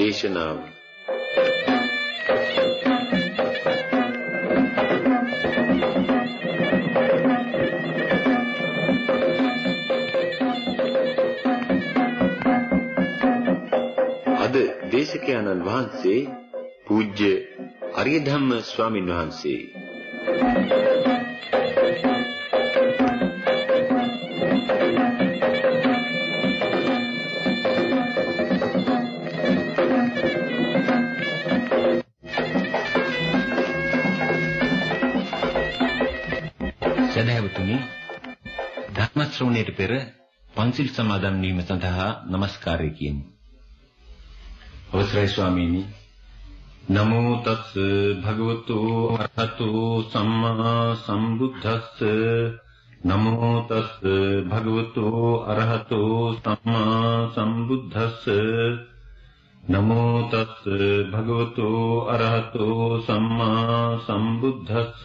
දේශනාව. අද දේශකයන්න් වහන්සේ පූජ්‍ය අරිය ධම්ම ස්වාමින් වහන්සේ සදහැවතුනි පන්සිල් සමාදන් වීම සඳහා নমස්කාරය කියමු. අවසරයි ස්වාමීනි. නමෝ තස් භගවතු අරහතු සම්මා සම්බුද්දස්ස නමෝ තස් භගවතු අරහතු සම්මා සම්බුද්දස්ස නමෝ තස් භගවතු අරහතු සම්මා සම්බුද්දස්ස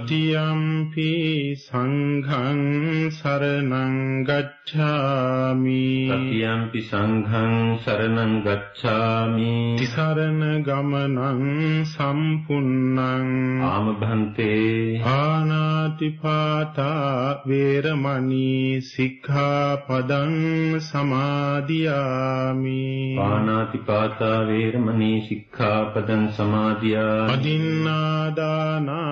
තතියම්පි සංඝං සරණං ගච්ඡාමි තතියම්පි සංඝං සරණං ගච්ඡාමි තිසරණ ගමනං සම්පුන්නං ආමභන්තේ ආනාතිපාතා වේරමණී සික්ඛාපදං සමාදියාමි පානාතිපාතා වේරමණී සික්ඛාපදං සමාදියාමි අදින්නාදානා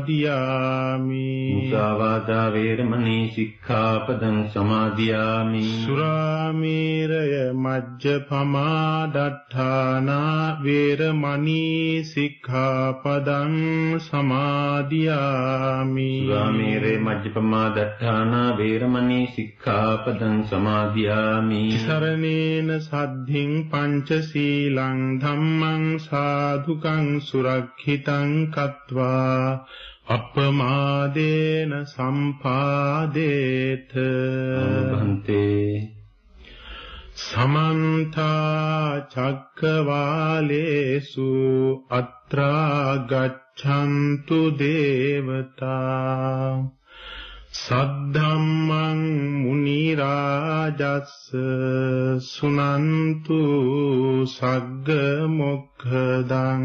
සමාදියාමි। මුසාවාදා වේරමණී සික්ඛාපදං සමාදියාමි। සුරාමේරය මජ්ජපමා දට්ඨානා වේරමණී සික්ඛාපදං සමාදියාමි। සුරාමේරේ මජ්ජපමා දත්තානා වේරමණී සික්ඛාපදං සමාදියාමි। සරණේන සද්ධින් පංචශීලං ධම්මං සාධුකං සුරක්ෂිතං කତ୍වා අප්පමාදේන සම්පාදේත භන්තේ සමන්ත චක්කවාලේසු අත්‍රා ගච්ඡන්තු දේවතා සද්ධම්මං මුනි රාජස්ස සුනන්තු සග්ග මොක්ඛදං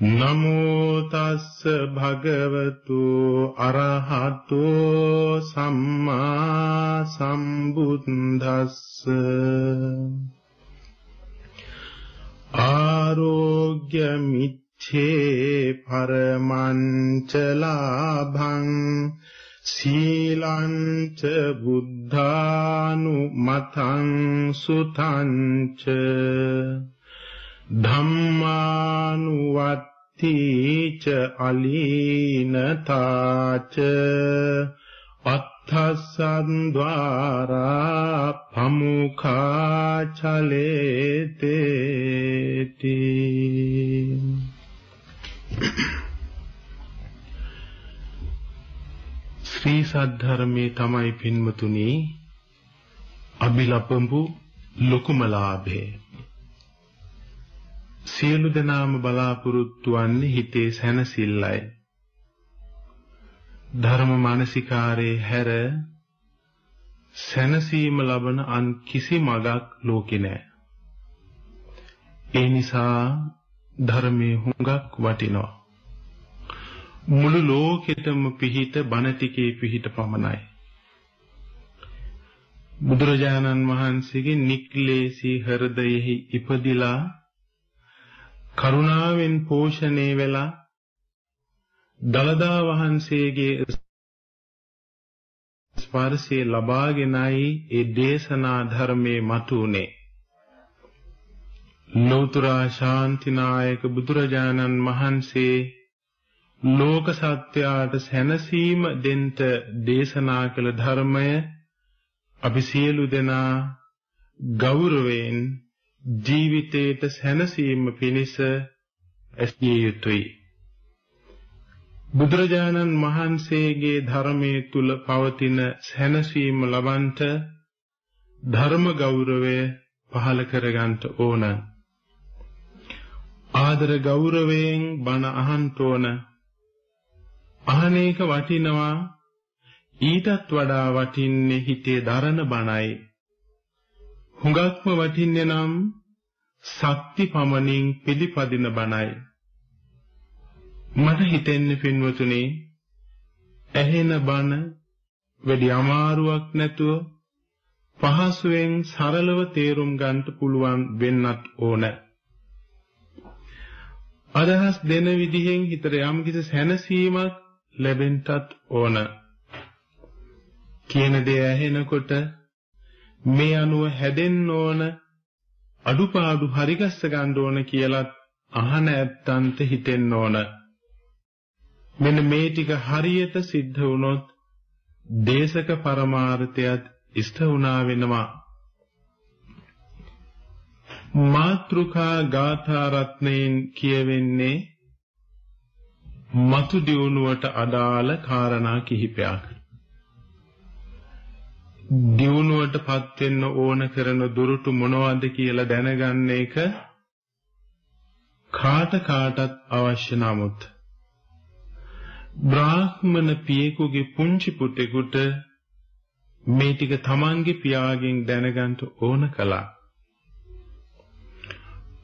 නමෝ තස්ස භගවතු අරහතෝ සම්මා සම්බුද්දස්ස. ආරෝග්‍ය මිච්ඡේ පරමංච ලාභං සීලංච බුද්ධානුමතං සුතංච. ධම්මානුවත්ති ච අලීනතාච අත්තසන් ద్వාරා පමුඛා චලේතේති ශ්‍රී සද්ධර්මයේ තමයි පින්වතුනි අභිලපඹු ලොකුම ලාභය. සියලු දෙනාම බලාපොරොත්තු වන්නේ හිතේ සැනසෙල්ලයි. ධර්ම මානසිකාරේ හැර සැනසීම ලබන අන් කිසි මගක් ලෝකේ නැහැ. ඒ නිසා ධර්මයේ හුඟක් වටිනවා. මුළු ලෝකෙටම පිහිට බණ ටිකේ පිහිට පමණයි. බුදුරජාණන් වහන්සේගේ නික්ලේශී හෘදයෙහි ඉපදිලා කරුණාවෙන් පෝෂණය වෙලා දලදා වහන්සේගේ ස්පර්ශය ලබාගෙනයි ඒ දේශනා ධර්මයේ මතුනේ. ලෝතර ශාන්තිනායක බුදුරජාණන් වහන්සේ ලෝක සත්‍යයට සැනසීම දෙන්න දේශනා කළ ධර්මය අපි සියලු දෙනා ගෞරවයෙන් ජීවිතයට සැනසීම පිණිස ඇසිය යුතුයි. බුදුරජාණන් වහන්සේගේ ධර්මයේ තුල පවතින සැනසීම ලබන්ට ධර්ම ගෞරවය පහළ කරගන්න ඕන. ආදර ගෞරවයෙන් බණ අහන්න ඕන. අහනේක වටිනවා ඊටත් වඩා වටින්නේ හිතේ දරන බණයි. හුඟක්ම වටින්නේ නම් සත්‍ති පමණින් පිළිපදින බණයි. මට හිතෙන්නේ පින්වතුනි ඇහෙන බණ වැඩි අමාරුවක් නැතුව පහසුවෙන් සරලව තේරුම් ගන්නට පුළුවන් වෙන්නත් ඕන. අදහස් දෙන විදිහෙන් හිතට යම්කිසි සැනසීමක් ලැබෙන්නත් ඕන. කියන දේ ඇහෙනකොට මේ අනුව හැදෙන්න ඕන අඩුපාඩු හරිගස්ස ගන්න ඕන කියලත් අහන ඇත්තන්ට හිතෙන්න ඕන. මෙන්න මේ ටික හරියට සිද්ධ වුණොත් දේශක පරමාර්ථයත් ඉෂ්ට වුණා වෙනවා. මාත්‍රුකා ගාථා රත්නයෙන් කියවෙන්නේ මතු දියුණුවට අදාළ කාරණා කිහිපයක්. දියුණුවටපත් වෙන්න ඕන කරන දුරුටු මොනවද කියලා දැනගන්න එක කාට කාටත් අවශ්‍ය නමුත් බ්‍රාහ්මණ පියෙකුගේ පුංචි පුතෙකුට මේ ටික තමන්ගේ පියාගෙන් දැනගන්න ඕන කළා.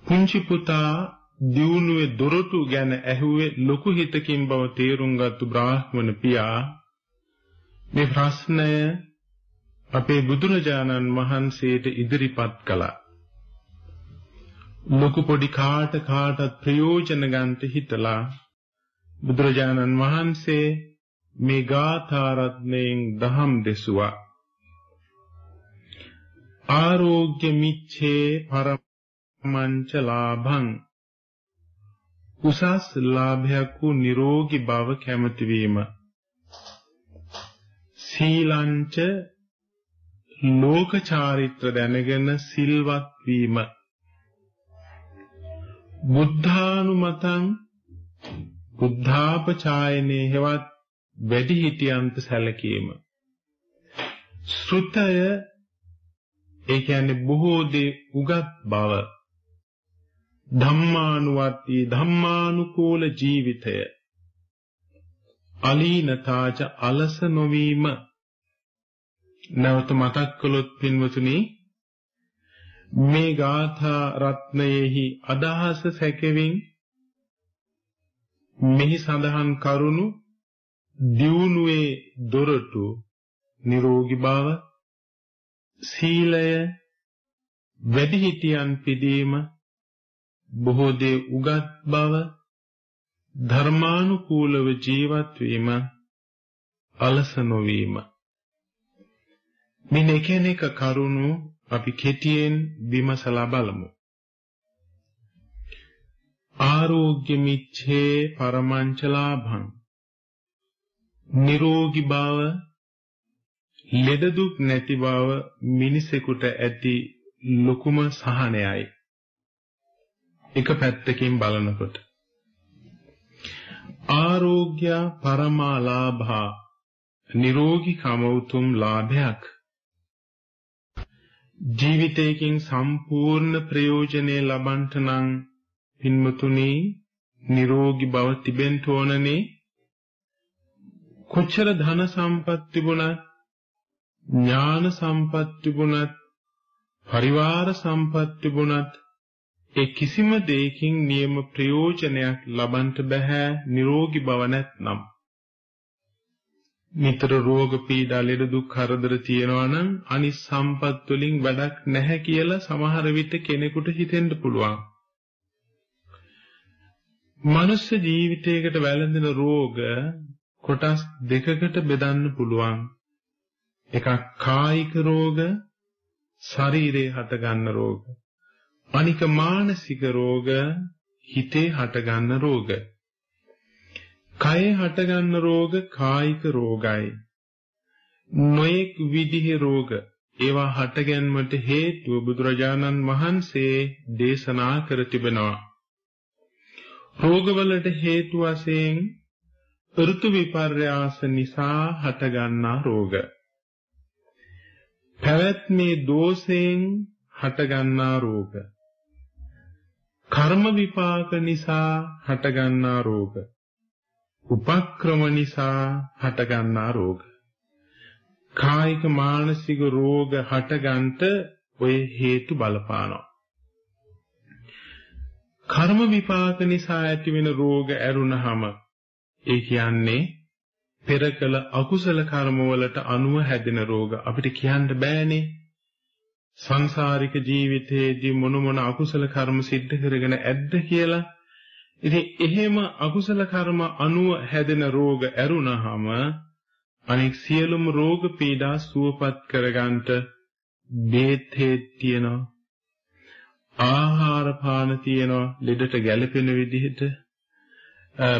පුංචි පුතා දියුණුවේ දොරටු ගැන ඇහුවේ ලොකු හිතකින් බව තේරුම් ගත්තු බ්‍රාහ්මණ පියා මේ ප්‍රශ්නය අපේ බුදුරජාණන් වහන්සේට ඉදිරිපත් කළා. ලොකු පොඩි කාට කාටත් ප්‍රයෝජන ගන්නට හිතලා බුදුරජාණන් වහන්සේ මේ ගාථා රත්නයෙන් දහම් දෙසුවා. ආරෝග්‍ය මිච්ඡේ පරමංච ලාභං උසස් ලාභයක් වූ නිරෝගී බව කැමති වීම සීලංච ලෝක චාරිත්‍ර දැනගෙන සිල්වත් වීම. බුද්ධානුමතං බුද්ධාපචායනේ හෙවත් වැඩි හිටියන්ත සැලකීම. ශ්‍රුතය ඒ කියන්නේ බොහෝ දේ උගත් බව. ධම්මානුවත්ති ධම්මානුකූල ජීවිතය. අලීනතාච අලස නොවීම. නැවත මතක් කළොත් පින්වතුනි මේ ගාථා රත්නයේහි අදහස සැකෙමින් මෙහි සඳහන් කරුණු දියුණුවේ දොරටු නිරෝගී බව සීලය වැඩිහිටියන් පිදීම බොහෝ දේ උගත් බව ධර්මානුකූලව ජීවත් වීම අලස නොවීම. මේ එකිනෙක කරුණු අපි කෙටියෙන් විමසලා බලමු. ආරෝග්‍ය මිච්ඡේ පරමංච ලාභං නිරෝගී බව ලෙඩ දුක් නැති බව මිනිසෙකුට ඇති ලොකුම සහනයයි. එක පැත්තකින් බලනකොට. ආරෝග්‍ය පරමාලාභා නිරෝගී කම උතුම් ලාභයක්. ජීවිතයකින් සම්පූර්ණ ප්‍රයෝජනෙ ලබන්නට නම් පින්මතුනි නිරෝගී බව තිබෙන්න ඕනනේ. කොච්චර ධන සම්පත් තිබුණත් ඥාන සම්පත් තිබුණත් පරිවාර සම්පත් තිබුණත් ඒ කිසිම දෙයකින් නියම ප්‍රයෝජනයක් ලබන්නට බෑ නිරෝගී බව නැත්නම්. නිතර රෝග පීඩා ලෙඩ දුක් කරදර තියෙනවා නම් අනිත් සම්පත් වලින් වැඩක් නැහැ කියලා සමහර විට කෙනෙකුට හිතෙන්න පුළුවන්. මනුස්ස ජීවිතයකට වැළඳෙන රෝග කොටස් දෙකකට බෙදන්න පුළුවන්. එකක් කායික රෝග, ශරීරේ හටගන්න රෝග. අනික මානසික රෝග, හිතේ හටගන්න රෝග. කයේ හටගන්න රෝග කායික රෝගයි. නොඑක් විදිහේ රෝග ඒවා හටගැන්මට හේතුව බුදුරජාණන් වහන්සේ දේශනා කර තිබෙනවා. රෝගවලට හේතු වශයෙන් ඍතු විපර්යාස නිසා හටගන්නා රෝග. පැවැත්මේ දෝෂයෙන් හටගන්නා රෝග. කර්ම විපාක නිසා හටගන්නා රෝග. උපක්‍රම නිසා හටගන්නා රෝග. කායික මානසික රෝග හටගන්ට ඔය හේතු බලපානවා. කර්ම විපාක නිසා ඇතිවෙන රෝග ඇරුණහම ඒ කියන්නේ පෙර කළ අකුසල කර්මවලට අනුව හැදෙන රෝග අපිට කියන්න බෑනේ. සංසාරික ජීවිතයේදී මොන මොන අකුසල කර්ම සිද්ධ කරගෙන ඇද්ද කියලා ඉතින් එහෙම අකුසල කර්ම අනුව හැදෙන රෝග ඇරුණහම අනෙක් සියලුම රෝග පීඩා සුවපත් කරගන්නට බේත් තියෙනවා. ආහාර පාන තියෙනවා ලෙඩට ගැළපෙන විදිහට.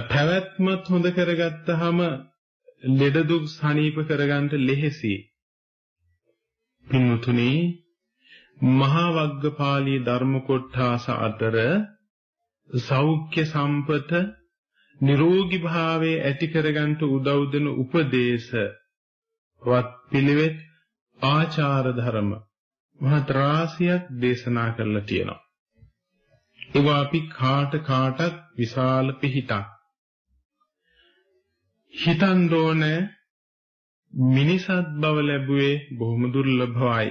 පැවැත්මත් හොඳ කරගත්තාම ලෙඩ දුක් සනීප කරගන්නට ලෙහෙසි. පින්තුනි මහා වග්ගපාළී ධර්ම කොට්ඨාස අතර සෞඛ්‍ය සම්පත නිරෝගී භාවයේ ඇති කරගන්නට උදව් දෙන උපදේශ වත් පිළිවෙත් ආචාර ධර්ම මහත් රාශියක් දේශනා කරලා තියෙනවා. ඒවා අපි කාට කාටත් විශාල පිහිටක්. හිතන් ඕනේ මිනිසත් බව ලැබුවේ බොහොම දුර්ලභවයි.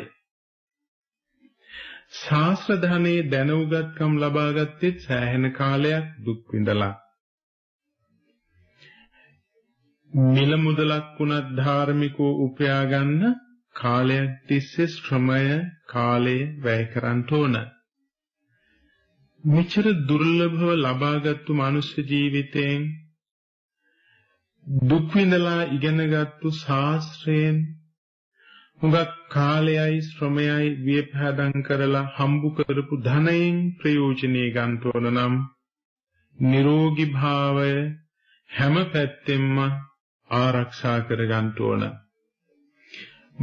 ශාස්ත්‍ර ධනෙ දැන උගත්කම් ලබා ගත්තෙත් සෑහෙන කාලයක් දුක් විඳලා. මිල මුදලක් වුණත් ධාර්මිකව උපයා ගන්න කාලයක් තිස්සේ ශ්‍රමය කාලය වැය කරන්න ඕන. මෙච්චර දුර්ලභව ලබාගත්තු මනුෂ්‍ය ජීවිතයෙන් දුක් විඳලා ඉගෙනගත්තු ශාස්ත්‍රයෙන් හුඟක් කාලයයි ශ්‍රමයයි වියපහදම් කරලා හම්බු කරපු ධනයෙන් ප්‍රයෝජනෙ ගන්න ඕන නම් නිරෝගී භාවය හැම පැත්තෙම ආරක්ෂා කර ගන්න ඕන.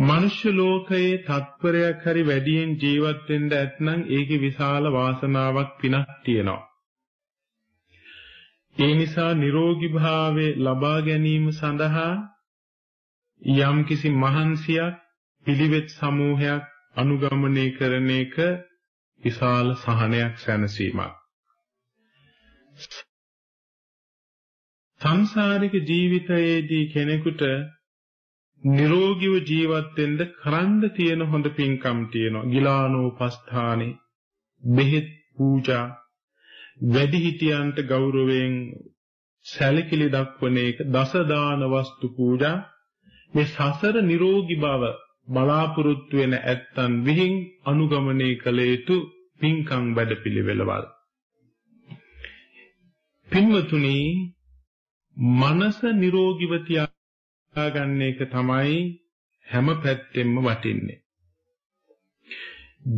මනුෂ්‍ය ලෝකයේ තත්පරයක් හරි වැඩියෙන් ජීවත් වෙන්න ඇත්නම් ඒකේ විශාල වාසනාවක් පිනක් තියෙනවා. ඒ නිසා නිරෝගී භාවයේ ලබා ගැනීම සඳහා යම්කිසි මහන්සියක් පිළිවෙත් සමූහයක් අනුගමනය කරන එක විශාල සහනයක් සැනසීමක්. සංසාරික ජීවිතයේදී කෙනෙකුට නිරෝගීව ජීවත් වෙන්න කරන්න තියෙන හොඳ පින්කම් තියෙනවා. ගිලානෝපස්ථානේ, බෙහෙත් පූජා, වැඩිහිටියන්ට ගෞරවයෙන් සැලකිලි දක්වන එක, දස දාන වස්තු පූජා මේ සසර නිරෝගී බව බලාපොරොත්තු වෙන ඇත්තන් විහිං අනුගමනය කළ යුතු පින්කම් වැඩපිළිවෙළවල්. පින්වතුනි මනස නිරෝගීව තියාගන්න එක තමයි හැම පැත්තෙම වටින්නේ.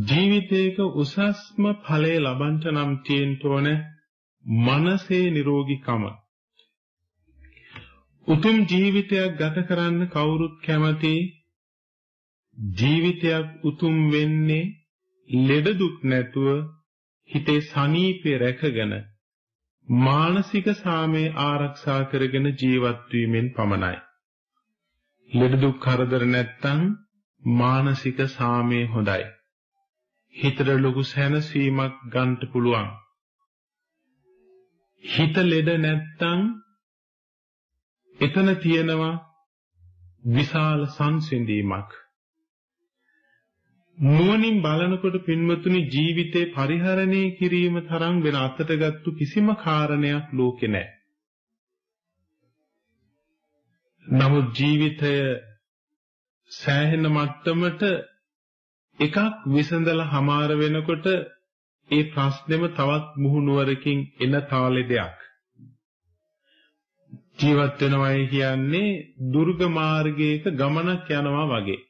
ජීවිතයක උසස්ම ඵලය ලබන්න නම් තියෙන්න ඕන මනසේ නිරෝගීකම. උතුම් ජීවිතයක් ගත කරන්න කවුරුත් කැමති ජීවිතයක් උතුම් වෙන්නේ ලෙඩ දුක් නැතුව හිතේ සනීපය රැකගෙන මානසික සාමය ආරක්ෂා කරගෙන ජීවත් වීමෙන් පමණයි. ලෙඩ දුක් කරදර නැත්තම් මානසික සාමය හොඳයි. හිතට ලොකු සැනසීමක් ගන්න පුළුවන්. හිත ලෙඩ නැත්තම් එතන තියෙනවා විශාල සංසිඳීමක්. නුවණින් බලනකොට පින්වතුනි ජීවිතේ පරිහරණය කිරීම තරම් වෙන අතටගත්තු කිසිම කාරණයක් ලෝකේ නැහැ. නමුත් ජීවිතය සෑහෙන මට්ටමට එකක් විසඳලා හමාර වෙනකොට ඒ ප්‍රශ්නෙම තවත් මුහුණුවරකින් එන තාලෙ දෙයක්. ජීවත් වෙනවයි කියන්නේ දුර්ග මාර්ගයක ගමනක් යනවා වගේ.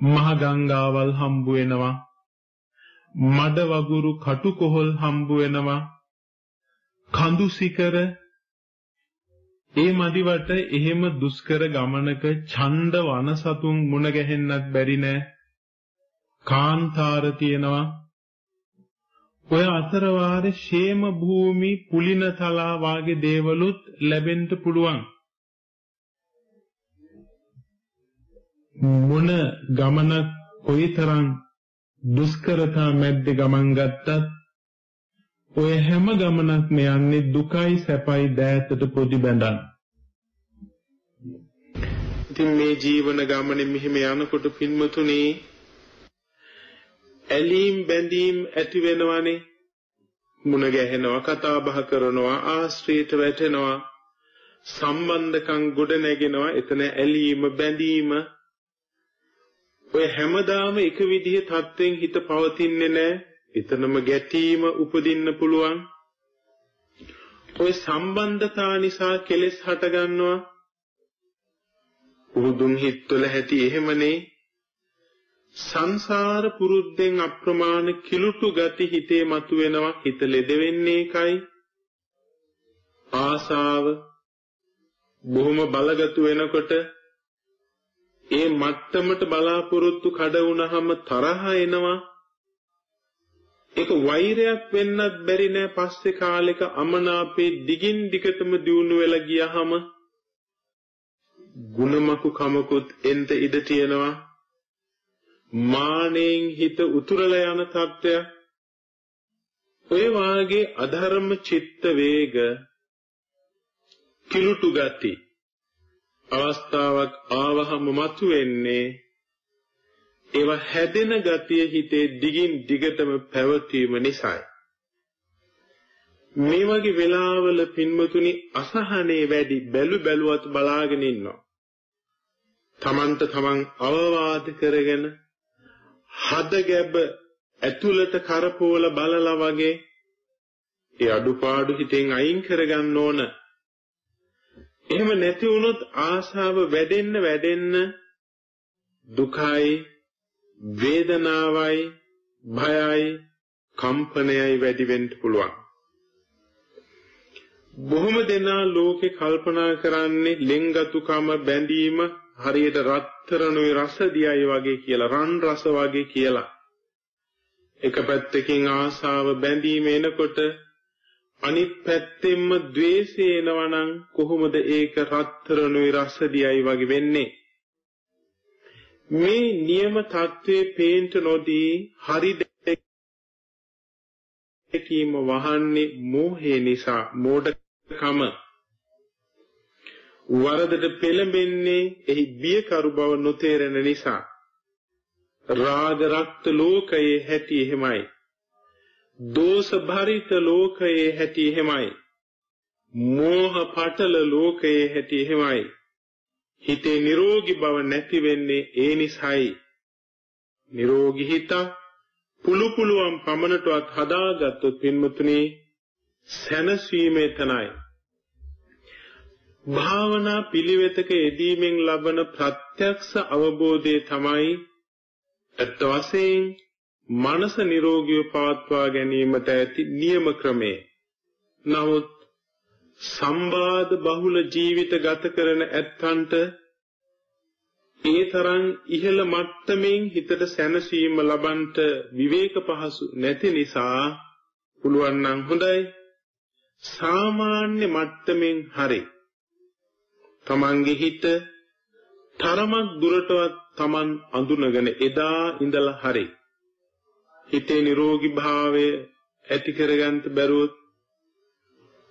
මහ ගංගාවල් හම්බ වෙනවා. මඩ වගුරු කටුකොහල් හම්බ වෙනවා. කඳු සිකර. ඒ මදිවට එහෙම දුෂ්කර ගමනක ඡණ්ඩ වනසතුන් මුණ ගැහෙන්නත් බැරි නෑ. කාන්තාර තියෙනවා. ඔය අතර වාරේ ෂේම භූමි පුලින තලා වාගේ දේවලුත් ලැබෙන්න පුළුවන්. මොන ගමනක් කොයිතරම් දුෂ්කරතා මැද්ද ගමන් ගත්තත් ඔය හැම ගමනක්ම යන්නේ දුකයි සැපයි දෑතට පොඩි බැඳන්. ඉතින් මේ ජීවන ගමනේ මෙහිම යනකොට පින්මතුනි ඇලීම් බැඳීම් ඇති වෙනවනේ. මුණ ගැහෙනවා කතා බහ කරනවා ආශ්‍රිත වැටෙනවා. සම්බන්ධකම් ගොඩ නැගෙනවා එතන ඇලීම බැඳීම ඔය හැමදාම එක විදිහේ තත්වෙන් හිත පවතින්නේ නැහැ. එතනම ගැටීම උපදින්න පුළුවන්. ඔය සම්බන්ධතා නිසා කෙලෙස් හට ගන්නවා. පුරුදුන් හිත්වල ඇති එහෙමනේ. සංසාර පුරුද්දෙන් අප්‍රමාණ කිලුටු ගති හිතේ මතුවෙනවා. හිත ලෙඩ වෙන්නේ එකයි. ආසාව බොහොම බලගතු වෙනකොට ඒ මට්ටමට බලාපොරොත්තු කඩ වුණාම තරහ එනවා. ඒක වෛරයක් වෙන්නත් බැරි නෑ පස්සේ කාලෙක අමනාපේ දිගින් දිගටම දියුණු වෙලා ගියාම ಗುಣමකු කමකුත් එන්න ඉඩ තියෙනවා. මානෙන් හිත උතුරලා යන තත්ත්වය ඔය වාගේ අධර්ම චිත්ත වේග කිලුටු ගති අවස්ථාවක් ආවහම මතුවෙන්නේ ඒව හැදෙන ගතිය හිතේ දිගින් දිගටම පැවතීම නිසායි. මේ වගේ වෙලාවල පින්මතුනි අසහනේ වැඩි බැලු බැලුවත් බලාගෙන ඉන්නවා. තමන්ට තමන් අවවාද කරගෙන හද ගැබ ඇතුළට කරපෝල බලලා වගේ ඒ අඩුපාඩු හිතෙන් අයින් කරගන්න ඕන. එහෙම නැති වුණොත් ආශාව වැඩෙන්න වැඩෙන්න දුකයි වේදනාවයි භයයි කම්පනයයි වැඩි වෙන්න පුළුවන්. බොහොම දෙනා ලෝකේ කල්පනා කරන්නේ ලෙන්ගතුකම බැඳීම හරියට රත්තරණුයි රස දියයි වගේ කියලා රන් රස වගේ කියලා. එක පැත්තකින් ආශාව බැඳීම එනකොට අනිත් පැත්තෙන්ම द्वේෂය එනවනම් කොහොමද ඒක රත්තරණුයි රසදියයි වගේ වෙන්නේ? මේ නියම தત્ත්වයේ පේන්ට නොදී හරි දෙකීම වහන්නේ මෝහය නිසා මෝඩකම. වරදට පෙළඹෙන්නේ එහි බියකරු බව නොතේරෙන නිසා. රාග රක්ත ලෝකයේ හැටි එහෙමයි. දෝෂ භරිත ලෝකයේ හැටි එහෙමයි. මෝහ පටල ලෝකයේ හැටි එහෙමයි. හිතේ නිරෝගී බව නැති වෙන්නේ ඒ නිසායි. නිරෝගී හිත පුළු පුළුවන් පමණටවත් හදාගත්තොත් පින්මුතුනි සැනසීම එතනයි භාවනා පිළිවෙතක යෙදීමෙන් ලබන ප්‍රත්‍යක්ෂ අවබෝධය තමයි අත් වශයෙන් මනස නිරෝගීව පවත්වා ගැනීමට ඇති නියම ක්‍රමය. නමුත් සම්බාධ බහුල ජීවිත ගත කරන ඇත්තන්ට ඒ තරම් ඉහළ මට්ටමින් හිතට සැනසීම ලබන්ට විවේක පහසු නැති නිසා පුළුවන් නම් හොඳයි සාමාන්‍ය මට්ටමින් හරි තමන්ගේ හිත තරමක් දුරටවත් තමන් අඳුනගෙන එදා ඉඳලා හරි හිතේ නිරෝගී භාවය ඇති කරගන්න බැරුවොත්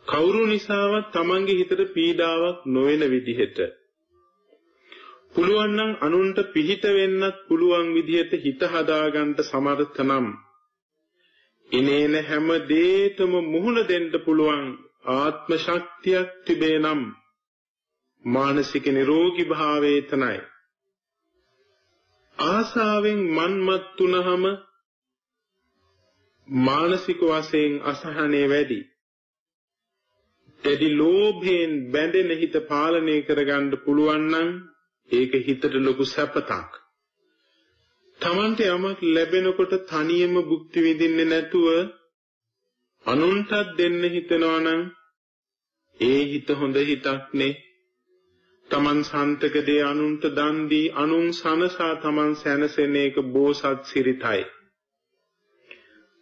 කවුරු නිසාවත් තමන්ගේ හිතට පීඩාවක් නොවන විදිහට. පුළුවන් නම් අනුන්ට පිහිට වෙන්නත් පුළුවන් විදිහට හිත හදාගන්න සමර්ථ නම්. ඉනේන හැම දෙයකම මුහුණ දෙන්න පුළුවන් ආත්ම ශක්තියක් තිබේ නම් මානසික නිරෝගී භාවයේ තනයි ආසාවෙන් මන්මත් තුනහම මානසික වශයෙන් අසහනය වැඩි. එදි ලෝභයෙන් බැඳෙන හිත පාලනය කරගන්න පුළුවන් නම් ඒක හිතට ලොකු සැපතක්. Tamante යමක් ලැබෙනකොට තනියම භුක්ති විඳින්නේ නැතුව අනුන්ටත් දෙන්න හිතනවා නම් ඒ හිත හොඳ හිතක් නේ. Taman සන්තක දේ අනුන්ට දන් දී අනුන් සනසා Taman සැනසෙන එක බෝසත් සිරිතයි.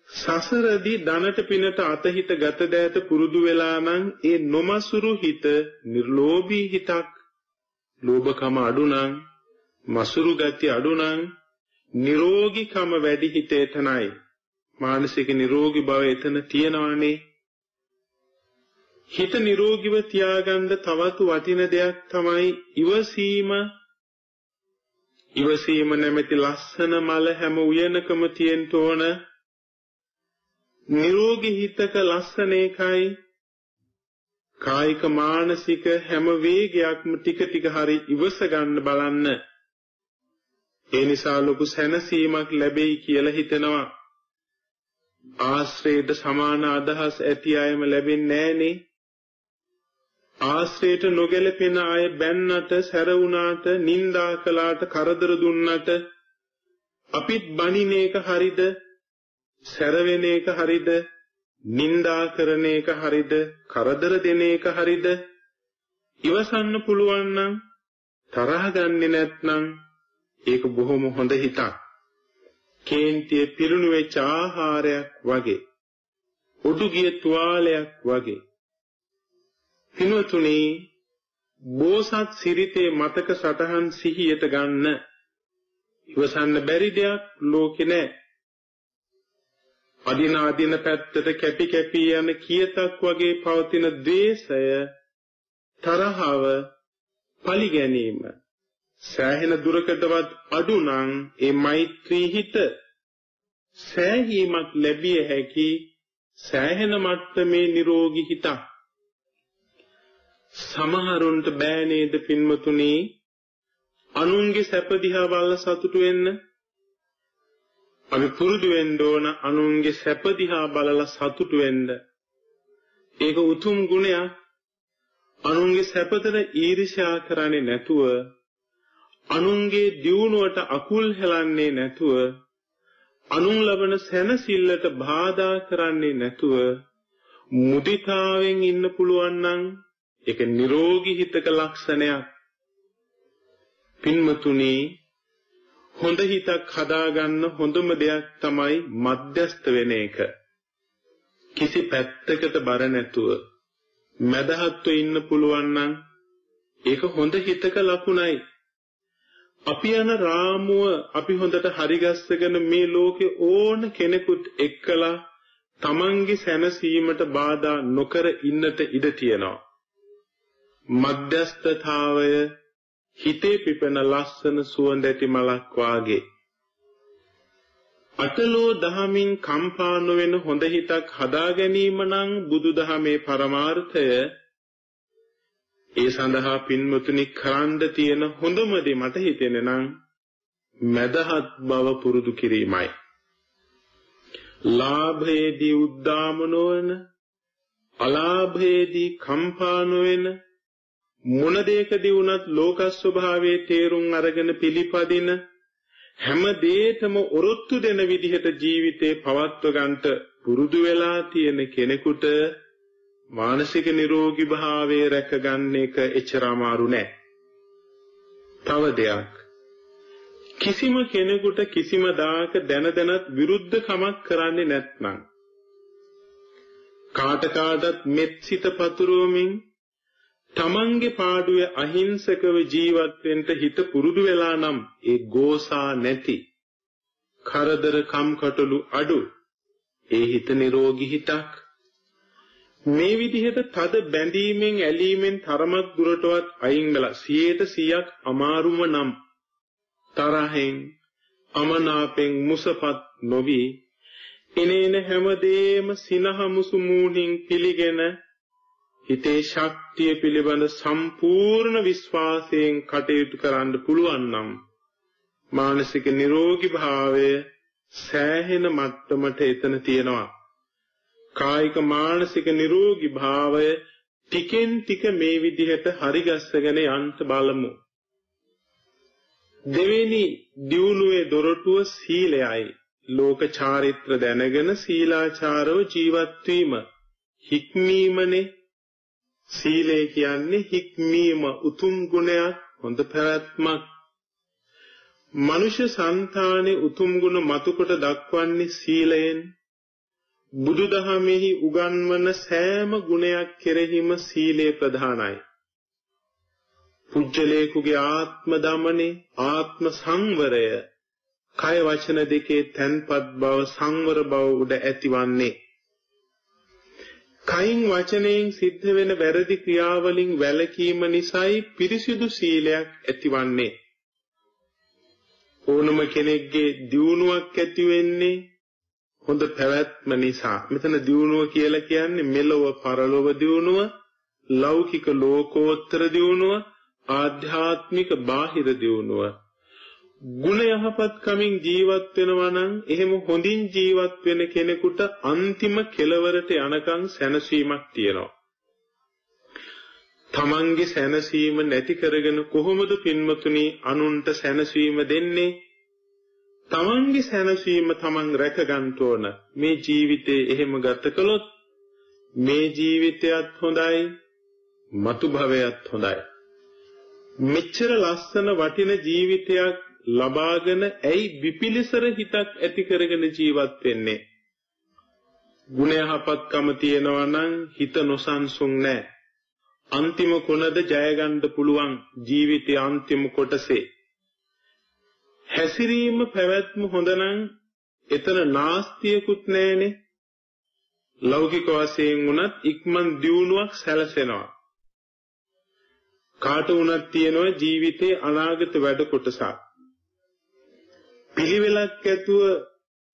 සසරදී ධනට පිනට අතහිත ගත දෑත පුරුදු වෙලා නම් ඒ නොමසුරු හිත නිර්ලෝභී හිතක් ලෝභකම අඩු නම් මසුරු ගති අඩු නම් නිරෝගීකම වැඩි හිත එතනයි මානසික නිරෝගී බව එතන තියෙනවානේ. හිත නිරෝගීව තියාගන්න තවත් වටින දෙයක් තමයි ඉවසීම. ඉවසීම නැමැති ලස්සන මල හැම උයනකම තියෙන්න ඕන. නිරෝගී හිතක ලස්සන එකයි. කායික මානසික හැම වේගයක්ම ටික ටික හරි ඉවස ගන්න බලන්න. ඒ නිසා ලොකු සැනසීමක් ලැබෙයි කියලා හිතනවා. ආශ්‍රේත සමාන අදහස් ඇති අයම ලැබෙන්නේ නැහනේ. ආශ්‍රේත නොගැලපෙන අය බැන්නට සැර වුණාට නිന്ദා කළාට කරදර දුන්නට අපිත් බනින එක හරිද? සැරවෙන එක හරිද? නිന്ദා කරන එක හරිද? කරදර දෙන එක හරිද? ඉවසන්න පුළුවන් නම් තරහ ගන්නෙ නැත්නම් ඒක බොහොම හොඳ හිතක්. කේන්තිය පිරුණු වෙච්ච ආහාරයක් වගේ. උඩුගිය තුවාලයක් වගේ. පිනතුනේ බෝසත් සිරිතේ මතක සටහන් සිහියට ගන්න. ඉවසන්න බැරි දෙයක් ලෝකේ නැහැ. අදින අදින පැත්තට කැපි කැපි යන කියතක් වගේ පවතින ද්වේෂය තරහව පලි ගැනීම. සෑහෙන දුරකටවත් අඩු නම් ඒ මෛත්‍රී හිත සෑහීමක් ලැබිය හැකි සෑහෙන මට්ටමේ නිරෝගී හිතක්. සමහරුන්ට බෑ නේද පින්වතුනි? අනුන්ගේ සැප දිහා බලලා සතුටු වෙන්න. අපි පුරුදු වෙන්න ඕන අනුන්ගේ සැප දිහා බලලා සතුටු වෙන්න. ඒක උතුම් ගුණයක්. අනුන්ගේ සැපතට ඊර්ෂ්‍යා කරන්නේ නැතුව අනුන්ගේ දියුණුවට අකුල් හෙලන්නේ නැතුව අනුන් ලබන සැනසෙල්ලට බාධා කරන්නේ නැතුව මුදිතාවෙන් ඉන්න පුළුවන් නම් ඒක නිරෝගී හිතක ලක්ෂණයක්. පින්මතුනි හොඳ හිතක් හදාගන්න හොඳම දෙයක් තමයි මධ්‍යස්ත වෙන එක. කිසි පැත්තකට බර නැතුව මැදහත්ව ඉන්න පුළුවන් නම් ඒක හොඳ හිතක ලකුණයි. අපි යන රාමුව අපි හොඳට හරිගස්සගෙන මේ ලෝකේ ඕන කෙනෙකුට එක්කලා තමන්ගේ සැනසීමට බාධා නොකර ඉන්නට ඉඩ තියෙනවා. මධ්‍යස්ථතාවය හිතේ පිපෙන ලස්සන සුවඳ ඇති මලක් වාගේ අටලෝ දහමින් කම්පා නොවන හොඳ හිතක් හදා ගැනීම නම් බුදුදහමේ පරමාර්ථය ඒ සඳහා පින්වතුනි කරන්න තියෙන හොඳම දේ මට හිතෙන්නේ නම් මදහත් බව පුරුදු කිරීමයි. ලාභයේදී උද්දාම නොවන අලාභයේදී කම්පා නොවන මොන දෙයකදී වුණත් ලෝක ස්වභාවයේ තේරුම් අරගෙන පිළිපදින හැම දෙයකම ඔරොත්තු දෙන විදිහට ජීවිතේ පවත්ව ගන්නට පුරුදු වෙලා තියෙන කෙනෙකුට මානසික නිරෝගී භාවය රැකගන්න එක එච්චර අමාරු නෑ. තව දෙයක් කිසිම කෙනෙකුට කිසිම දායක දැන දැනත් විරුද්ධ කමක් කරන්නේ නැත්නම් කාට කාටත් මෙත් සිත පතුරවමින් තමන්ගේ පාඩුවේ අහිංසකව ජීවත් වෙන්න හිත පුරුදු වෙලා නම් ඒ ගෝසා නැති. කරදර කම්කටොළු අඩු. ඒ හිත නිරෝගී හිතක්. මේ විදිහට තද බැඳීමෙන් ඇලීමෙන් තරමක් දුරටවත් අයින් වෙලා 100%ක් අමාරුම නම් තරහෙන් අමනාපෙන් මුසපත් නොවි. එනේන හැමදේම සිනහ මුසු මූණින් පිළිගෙන හිතේ ශක්තිය පිළිබඳ සම්පූර්ණ විශ්වාසයෙන් කටයුතු කරන්න පුළුවන් නම් මානසික නිරෝගී භාවය සෑහෙන මට්ටමට එතන තියෙනවා. කායික මානසික නිරෝගී භාවය ටිකෙන් ටික මේ විදිහට හරිගස්සගෙන යන්න බලමු. දෙවෙනි දියුණුවේ දොරටුව සීලයයි. ලෝක චාරිත්‍ර දැනගෙන සීලාචාරව ජීවත් වීම. හික්මීමනේ සීලය කියන්නේ හික්මීම උතුම් ගුණයක් හොඳ පැවැත්මක්. මනුෂ්‍ය సంతානේ උතුම් ගුණ මතුකොට දක්වන්නේ සීලයෙන්. බුදුදහමෙහි උගන්වන සෑම ගුණයක් කෙරෙහිම සීලය ප්‍රධානයි. පුජ්‍යලේකුගේ ආත්ම දමනේ ආත්ම සංවරය කය වචන දෙකේ තැන්පත් බව සංවර බව උඩ ඇතිවන්නේ. කයින් වචනයෙන් සිද්ධ වෙන වැරදි ක්‍රියාවලින් වැළකීම නිසායි පිරිසිදු සීලයක් ඇතිවන්නේ. ඕනම කෙනෙක්ගේ දියුණුවක් ඇති වෙන්නේ හොඳ පැවැත්ම නිසා. මෙතන දියුණුව කියලා කියන්නේ මෙලොව පරලොව දියුණුව ලෞකික ලෝකෝත්තර දියුණුව ආධ්‍යාත්මික බාහිර දියුණුව. ගුණ යහපත් කමින් ජීවත් වෙනවා නම් එහෙම හොඳින් ජීවත් වෙන කෙනෙකුට අන්තිම කෙලවරට යනකම් සැනසීමක් තියෙනවා. තමන්ගේ සැනසීම නැති කරගෙන කොහොමද පින්වතුනි අනුන්ට සැනසීම දෙන්නේ? තමන්ගේ සැනසීම තමන් රැක ගන්න ඕන. මේ ජීවිතේ එහෙම ගත කළොත් මේ ජීවිතයත් හොඳයි, මතු භවයත් හොඳයි. මෙච්චර ලස්සන වටින ජීවිතයක් ලබාගෙන ඇයි විපිලිසර හිතක් ඇති කරගෙන ජීවත් වෙන්නේ? ගුණ යහපත්කම තියෙනවා නම් හිත නොසන්සුන් නැහැ. අන්තිම කොනද ජය ගන්න පුළුවන් ජීවිතයේ අන්තිම කොටසේ. හැසිරීම පැවැත්ම හොඳ නම් එතන නාස්තියකුත් නැහනේ. ලෞකික වශයෙන් උනත් ඉක්මන් දියුණුවක් සැලසෙනවා. කාට වුණත් තියෙනවා ජීවිතේ අනාගත වැඩ කොටසක්. පිළිවෙලක් ඇතුව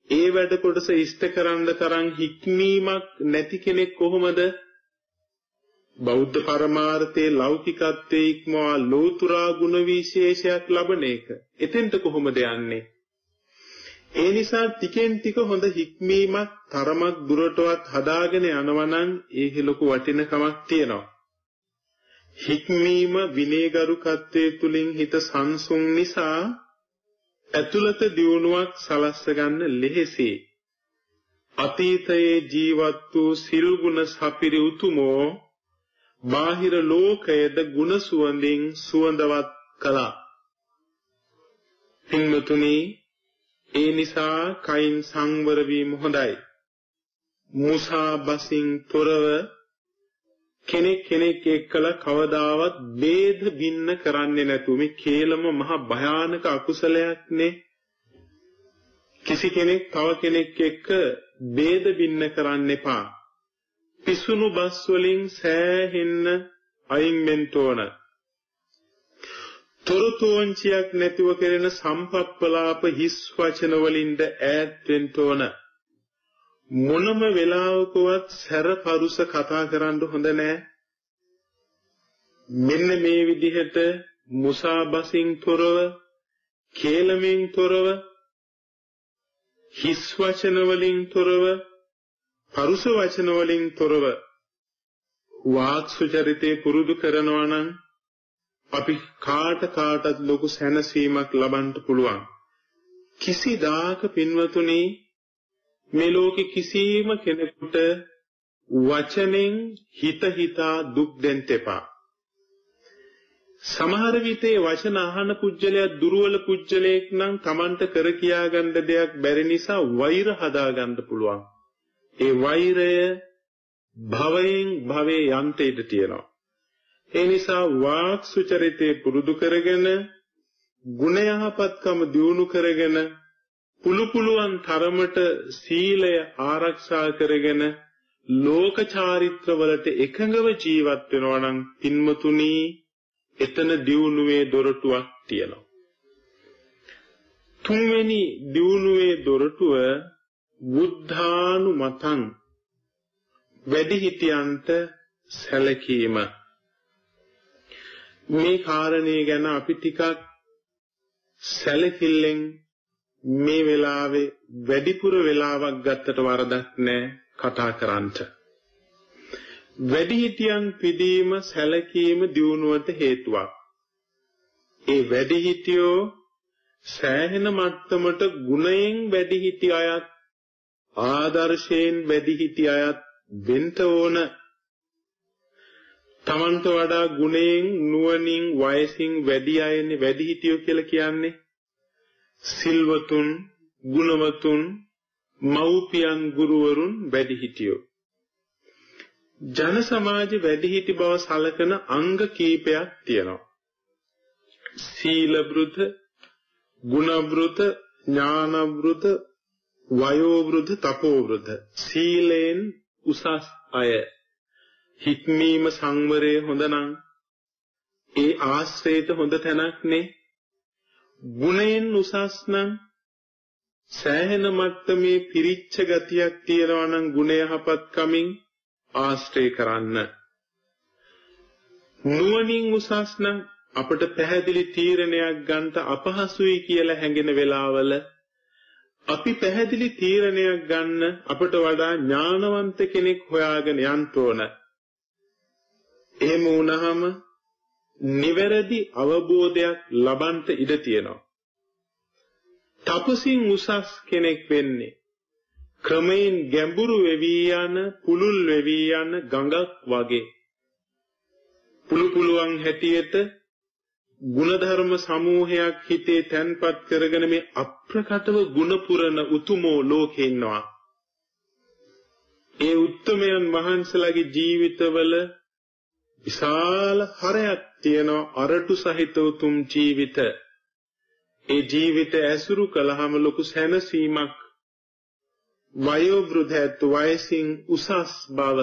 ඒ වැඩ කොටස ඉෂ්ට කරන්න තරම් හික්මීමක් නැති කෙනෙක් කොහොමද බෞද්ධ පරමාර්ථයේ ලෞකිකත්වයේ ඉක්මවා ලෝතුරා ගුණ විශේෂයක් ලබන එක. එතෙන්ට කොහොමද යන්නේ? ඒ නිසා ටිකෙන් ටික හොඳ හික්මීමක් තරමක් දුරටවත් හදාගෙන යනවා නම් ඒකේ ලොකු වටිනකමක් තියෙනවා. හික්මීම විනයගරුකත්වයේ තුලින් හිත සංසුන් නිසා ඇතුළත දියුණුවක් සලස්ස ගන්න ලෙහෙසි. අතීතයේ ජීවත් වූ සිල් ගුණ සපිරි උතුමෝ බාහිර ලෝකයේද ගුණ සුවඳින් සුවඳවත් කළා. පින්වතුනි ඒ නිසා කයින් සංවර වීම හොඳයි. මුසා බසින් තොරව කෙනෙක් කෙනෙක් එක්කලා කවදාවත් ભેද බින්න කරන්නේ නැතු මේ කේලම මහ භයානක අකුසලයක් නේ කිසි කෙනෙක් තව කෙනෙක් එක්ක ભેද බින්න කරන්න එපා. පිසුණු බස් වලින් සෑහෙන්න අයින් වෙන්න ඕන. තොරතුංචියක් නැතිව කෙරෙන සම්පප්පලාප හිස් වචන වලින්ද ඈත් වෙන්න ඕන. මොනම වෙලාවකවත් සැර පරුස කතා කරන්න හොඳ නෑ. මෙන්න මේ විදිහට මුසාබසින් තොරව, කේලමින් තොරව, හිස් වචන වලින් තොරව, පරුස වචන වලින් තොරව වාක් සුචරිතේ පුරුදු කරනවා නම් අපි කාට කාටත් ලොකු සැනසීමක් ලබන්න පුළුවන්. කිසිදාක පින්වතුනි මේ ලෝකේ කිසිම කෙනෙකුට වචනෙන් හිත හිතා දුක් දෙන්න එපා. සමහර විටේ වචන අහන පුජ්‍යලයා දුර්වල පුජ්‍යලයක් නම් Tamanට කර කියා ගන්න දෙයක් බැරි නිසා වෛර හදා ගන්න පුළුවන්. ඒ වෛරය භවයෙන් භවේ යන්ත ඉඳ තියෙනවා. ඒ නිසා වාක් සුචරිතේ පුරුදු කරගෙන ගුණ යහපත්කම දියුණු කරගෙන පුළු පුළුවන් තරමට සීලය ආරක්ෂා කරගෙන ලෝක චාරිත්‍ර වලට එකඟව ජීවත් වෙනවා නම් පින්මතුනි එතන දියුණුවේ දොරටුවක් තියෙනවා. තුන්වෙනි දියුණුවේ දොරටුව බුද්ධානුමතං වැඩිහිටියන්ට සැලකීම මේ කාරණේ ගැන අපි ටිකක් සැලකිල්ලෙන් මේ වෙලාවේ වැඩිපුර වෙලාවක් ගත්තට වරදක් නැහැ කතා කරන්නට. වැඩිහිටියන් පිදීම සැලකීම දියුණුවට හේතුවක්. ඒ වැඩිහිටියෝ සෑහෙන මට්ටමට ගුණයෙන් වැඩිහිටි අයත් ආදර්ශයෙන් වැඩිහිටි අයත් වෙන්න ඕන. Tamanට වඩා ගුණයෙන් නුවණින් වයසින් වැඩි අයනේ වැඩිහිටියෝ කියලා කියන්නේ. සිල්වතුන්, ගුණවතුන්, මව්පියන් ගුරුවරුන් වැඩිහිටියෝ. ජන සමාජ වැඩිහිටි බව සලකන අංග කීපයක් තියෙනවා. සීල වෘත, ගුණ වෘත, ඥාන වෘත, වයෝ වෘත, තපෝ වෘත. සීලෙන් උසස් අය හික්මීම සංවරය හොඳනම් ඒ ආශ්‍රේත හොඳ තැනක් නේ. ගුණයෙන් උසස් නම් සෑහෙන මට්ටමේ පිරිච්ච ගතියක් තියෙනවා නම් ගුණ යහපත් කමින් ආශ්‍රය කරන්න. නුවණින් උසස් නම් අපට පැහැදිලි තීරණයක් ගන්නට අපහසුයි කියලා හැඟෙන වෙලාවල අපි පැහැදිලි තීරණයක් ගන්න අපට වඩා ඥානවන්ත කෙනෙක් හොයාගෙන යන්න ඕන. එහෙම වුණාම නිවැරදි අවබෝධයක් ලබන්ට ඉඩ තියෙනවා. තපසින් උසස් කෙනෙක් වෙන්නේ ක්‍රමයෙන් ගැඹුරු වෙවි යන පුළුල් වෙවි යන ගඟක් වගේ පුළු පුළුවන් හැටියට ಗುಣධර්ම සමූහයක් හිතේ තැන්පත් කරගෙන මේ අප්‍රකටව ಗುಣ පුරන උතුමෝ ලෝකේ ඉන්නවා ඒ උත්තමයන් වහන්සේලාගේ ජීවිතවල විශාල හරයක් තියෙනවා අරටු සහිත උතුම් ජීවිත. ඒ ජීවිත ඇසුරු කළාම ලොකු සැනසීමක්. වයෝ වෘද්ධත් වයසින් උසස් බව.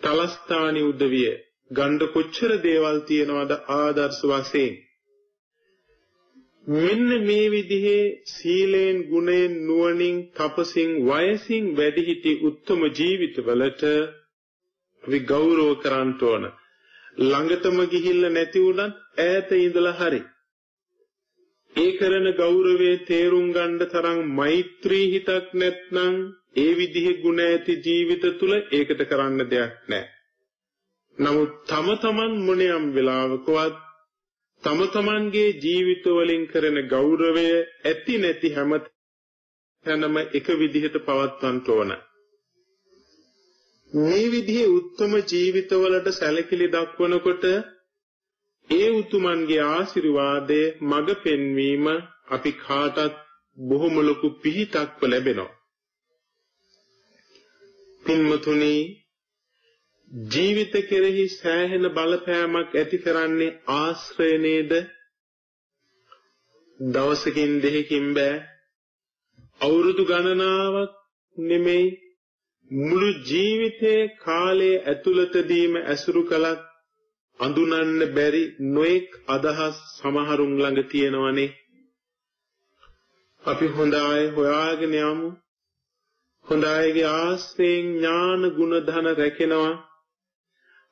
තලස්ථානි උදවිය. ගණ්ඩ කොච්චර දේවල් තියනවද ආදර්ශ වශයෙන්? මෙන්න මේ විදිහේ සීලෙන් ගුණයෙන් නුවණින් තපසින් වයසින් වැඩිහිටි උත්තම ජීවිතවලට අපි ගෞරව කරන්න ඕන ළඟටම ගිහිල්ලා නැති වුණත් ඈත ඉඳලා හරි ඒ කරන ගෞරවයේ තේරුම් ගන්න තරම් මෛත්‍රී හිතක් නැත්නම් ඒ විදිහේ ගුණ ඇති ජීවිත තුල ඒකට කරන්න දෙයක් නැහැ. නමුත් තම තමන් මොනියම් වෙලාවකවත් තම තමන්ගේ ජීවිත වලින් කරන ගෞරවය ඇති නැති හැම තැනම එක විදිහට පවත්වන්න ඕන. මේ විදිහේ උත්තම ජීවිතවලට සැලකිලි දක්වනකොට ඒ උතුමන්ගේ ආශිර්වාදයේ මඟ පෙන්වීම අපි කාටත් බොහොම ලොකු පිහිටක්ව ලැබෙනවා. පින්මතුනි ජීවිත කෙරෙහි සෑහෙන බලපෑමක් ඇති කරන්නේ ආශ්‍රය නේද? දවසකින් දෙකකින් බෑ. අවුරුදු ගණනාවක් නෙමෙයි මුළු ජීවිතේ කාලයේ ඇතුළතදීම ඇසුරු කළත් අඳුනන්න බැරි නොඑක් අදහස් සමහරුන් ළඟ තියෙනවනේ. අපි හොඳ අය හොයාගෙන යමු. හොඳ අයගේ ආශ්‍රයෙන් ඥාන ගුණ ධන රැකෙනවා.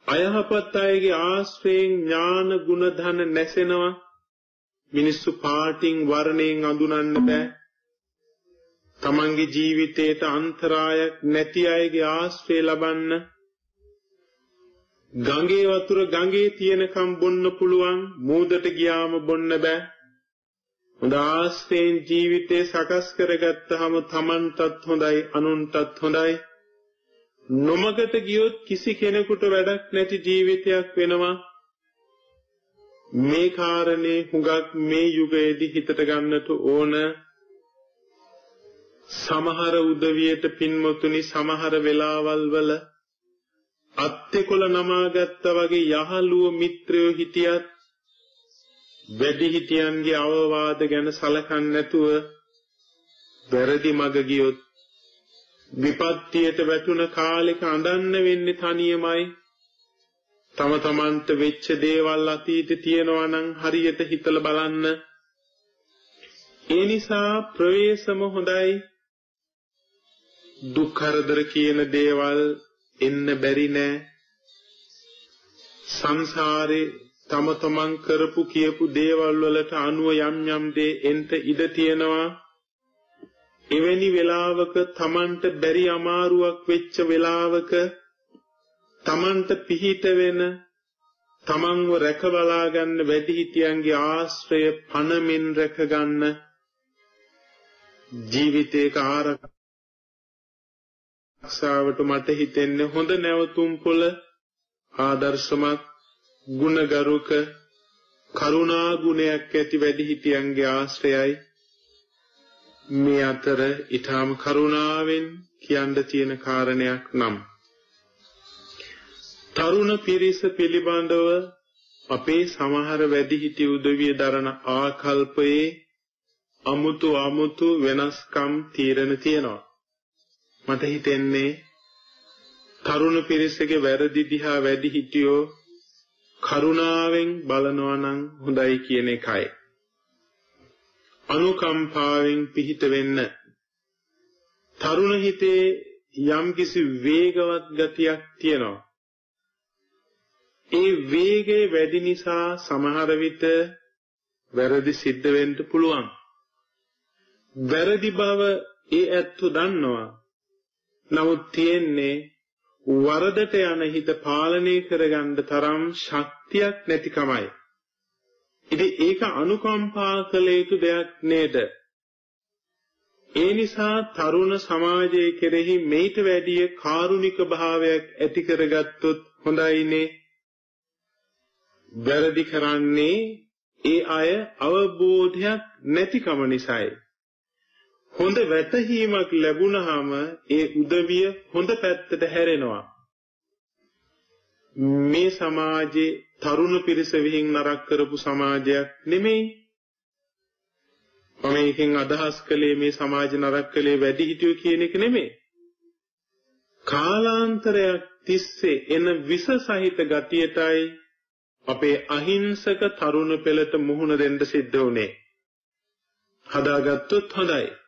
අයහපත් අයගේ ආශ්‍රයෙන් ඥාන ගුණ ධන නැසෙනවා. මිනිස්සු පාටින් වර්ණයෙන් අඳුනන්න බෑ. තමන්ගේ ජීවිතේට අන්තරායක් නැති අයගේ ආශ්‍රය ලබන්න. ගඟේ වතුර ගඟේ තියෙනකම් බොන්න පුළුවන් මූදට ගියාම බොන්න බෑ. හොඳ ආශ්‍රයෙන් ජීවිතේ සකස් කරගත්තාම තමන්ටත් හොඳයි අනුන්ටත් හොඳයි. නොමගට ගියොත් කිසි කෙනෙකුට වැඩක් නැති ජීවිතයක් වෙනවා. මේ කාරණේ හුඟක් මේ යුගයේදී හිතට ගන්නට ඕන. සමහර උදවියට පින්මුතුනි සමහර වෙලාවල් වල අත්තිකොල නමාගත්තා වගේ යහළුව මිත්‍රයෝ හිටියත් වැඩි හිටියන්ගේ අවවාද ගැන සලකන්නේ නැතුව වැරදි මග ගියොත් විපත්තියට වැටුණ කාලෙක අඳන්න වෙන්නේ තනියමයි. තම තමන්ට වෙච්ච දේවල් අතීතේ තියෙනවා නම් හරියට හිතලා බලන්න. ඒ නිසා ප්‍රවේශම හොඳයි. දුක් කරදර කියන දේවල් එන්න බැරි නෑ. සංසාරේ තම තමන් කරපු කියපු දේවල් වලට අනුව යම් යම් දේ එන්ට ඉඩ තියෙනවා. එවැනි වෙලාවක තමන්ට බැරි අමාරුවක් වෙච්ච වෙලාවක තමන්ට පිහිට වෙන තමන්ව රැකබලා ගන්න වැඩිහිටියන්ගේ ආශ්‍රය පණමින් රැක ගන්න ජීවිතේක ආරක්ෂාවට මට හිතෙන්නේ හොඳ නැවතුම් පොළ ආදර්ශමත් ගුණගරුක කරුණා ගුණයක් ඇති වැඩිහිටියන්ගේ ආශ්‍රයයි. මේ අතර ඊටාම කරුණාවෙන් කියන්න තියෙන කාරණයක් නම් තරුණ පිරිස පිළිබඳව අපේ සමහර වැඩිහිටි උදවිය දරන ආකල්පයේ අමුතු අමුතු වෙනස්කම් තීරණ තියෙනවා. මට හිතෙන්නේ තරුණ පිරිසගේ වැරදි දිහා වැඩිහිටියෝ කරුණාවෙන් බලනවා නම් හොඳයි කියන එකයි අනුකම්පාවෙන් පිහිට වෙන්න තරුණ හිතේ යම්කිසි වේගවත් ගතියක් තියෙනවා ඒ වේගය වැඩි නිසා සමහර විට වැරදි සිද්ධ වෙන්න පුළුවන්. වැරදි බව ඒ ඇත්තු දන්නවා. නමුත් තියෙන්නේ වරදට යන හිත පාලනය කරගන්න තරම් ශක්තියක් නැතිකමයි. ඉතින් ඒක අනුකම්පා කළ යුතු දෙයක් නේද? ඒ නිසා තරුණ සමාජයේ කෙරෙහි මේට වැඩිය කාරුණික භාවයක් ඇති කරගත්තොත් හොඳයිනේ. වැරදි කරන්නේ ඒ අය අවබෝධයක් නැතිකම නිසායි. හොඳ වැටහීමක් ලැබුණාම ඒ උදවිය හොඳ පැත්තට හැරෙනවා. මේ සමාජේ තරුණ පිරිස විහිං නරක කරපු සමාජයක් නෙමෙයි. මම එකෙන් අදහස් කළේ මේ සමාජ නරක කළේ වැඩි හිටියෝ කියන එක නෙමෙයි. කාලාන්තරයක් තිස්සේ එන විස සහිත ගතියටයි අපේ අහිංසක තරුණ පෙළට මුහුණ දෙන්න සිද්ධ වුණේ. හදාගත්තොත් හොඳයි.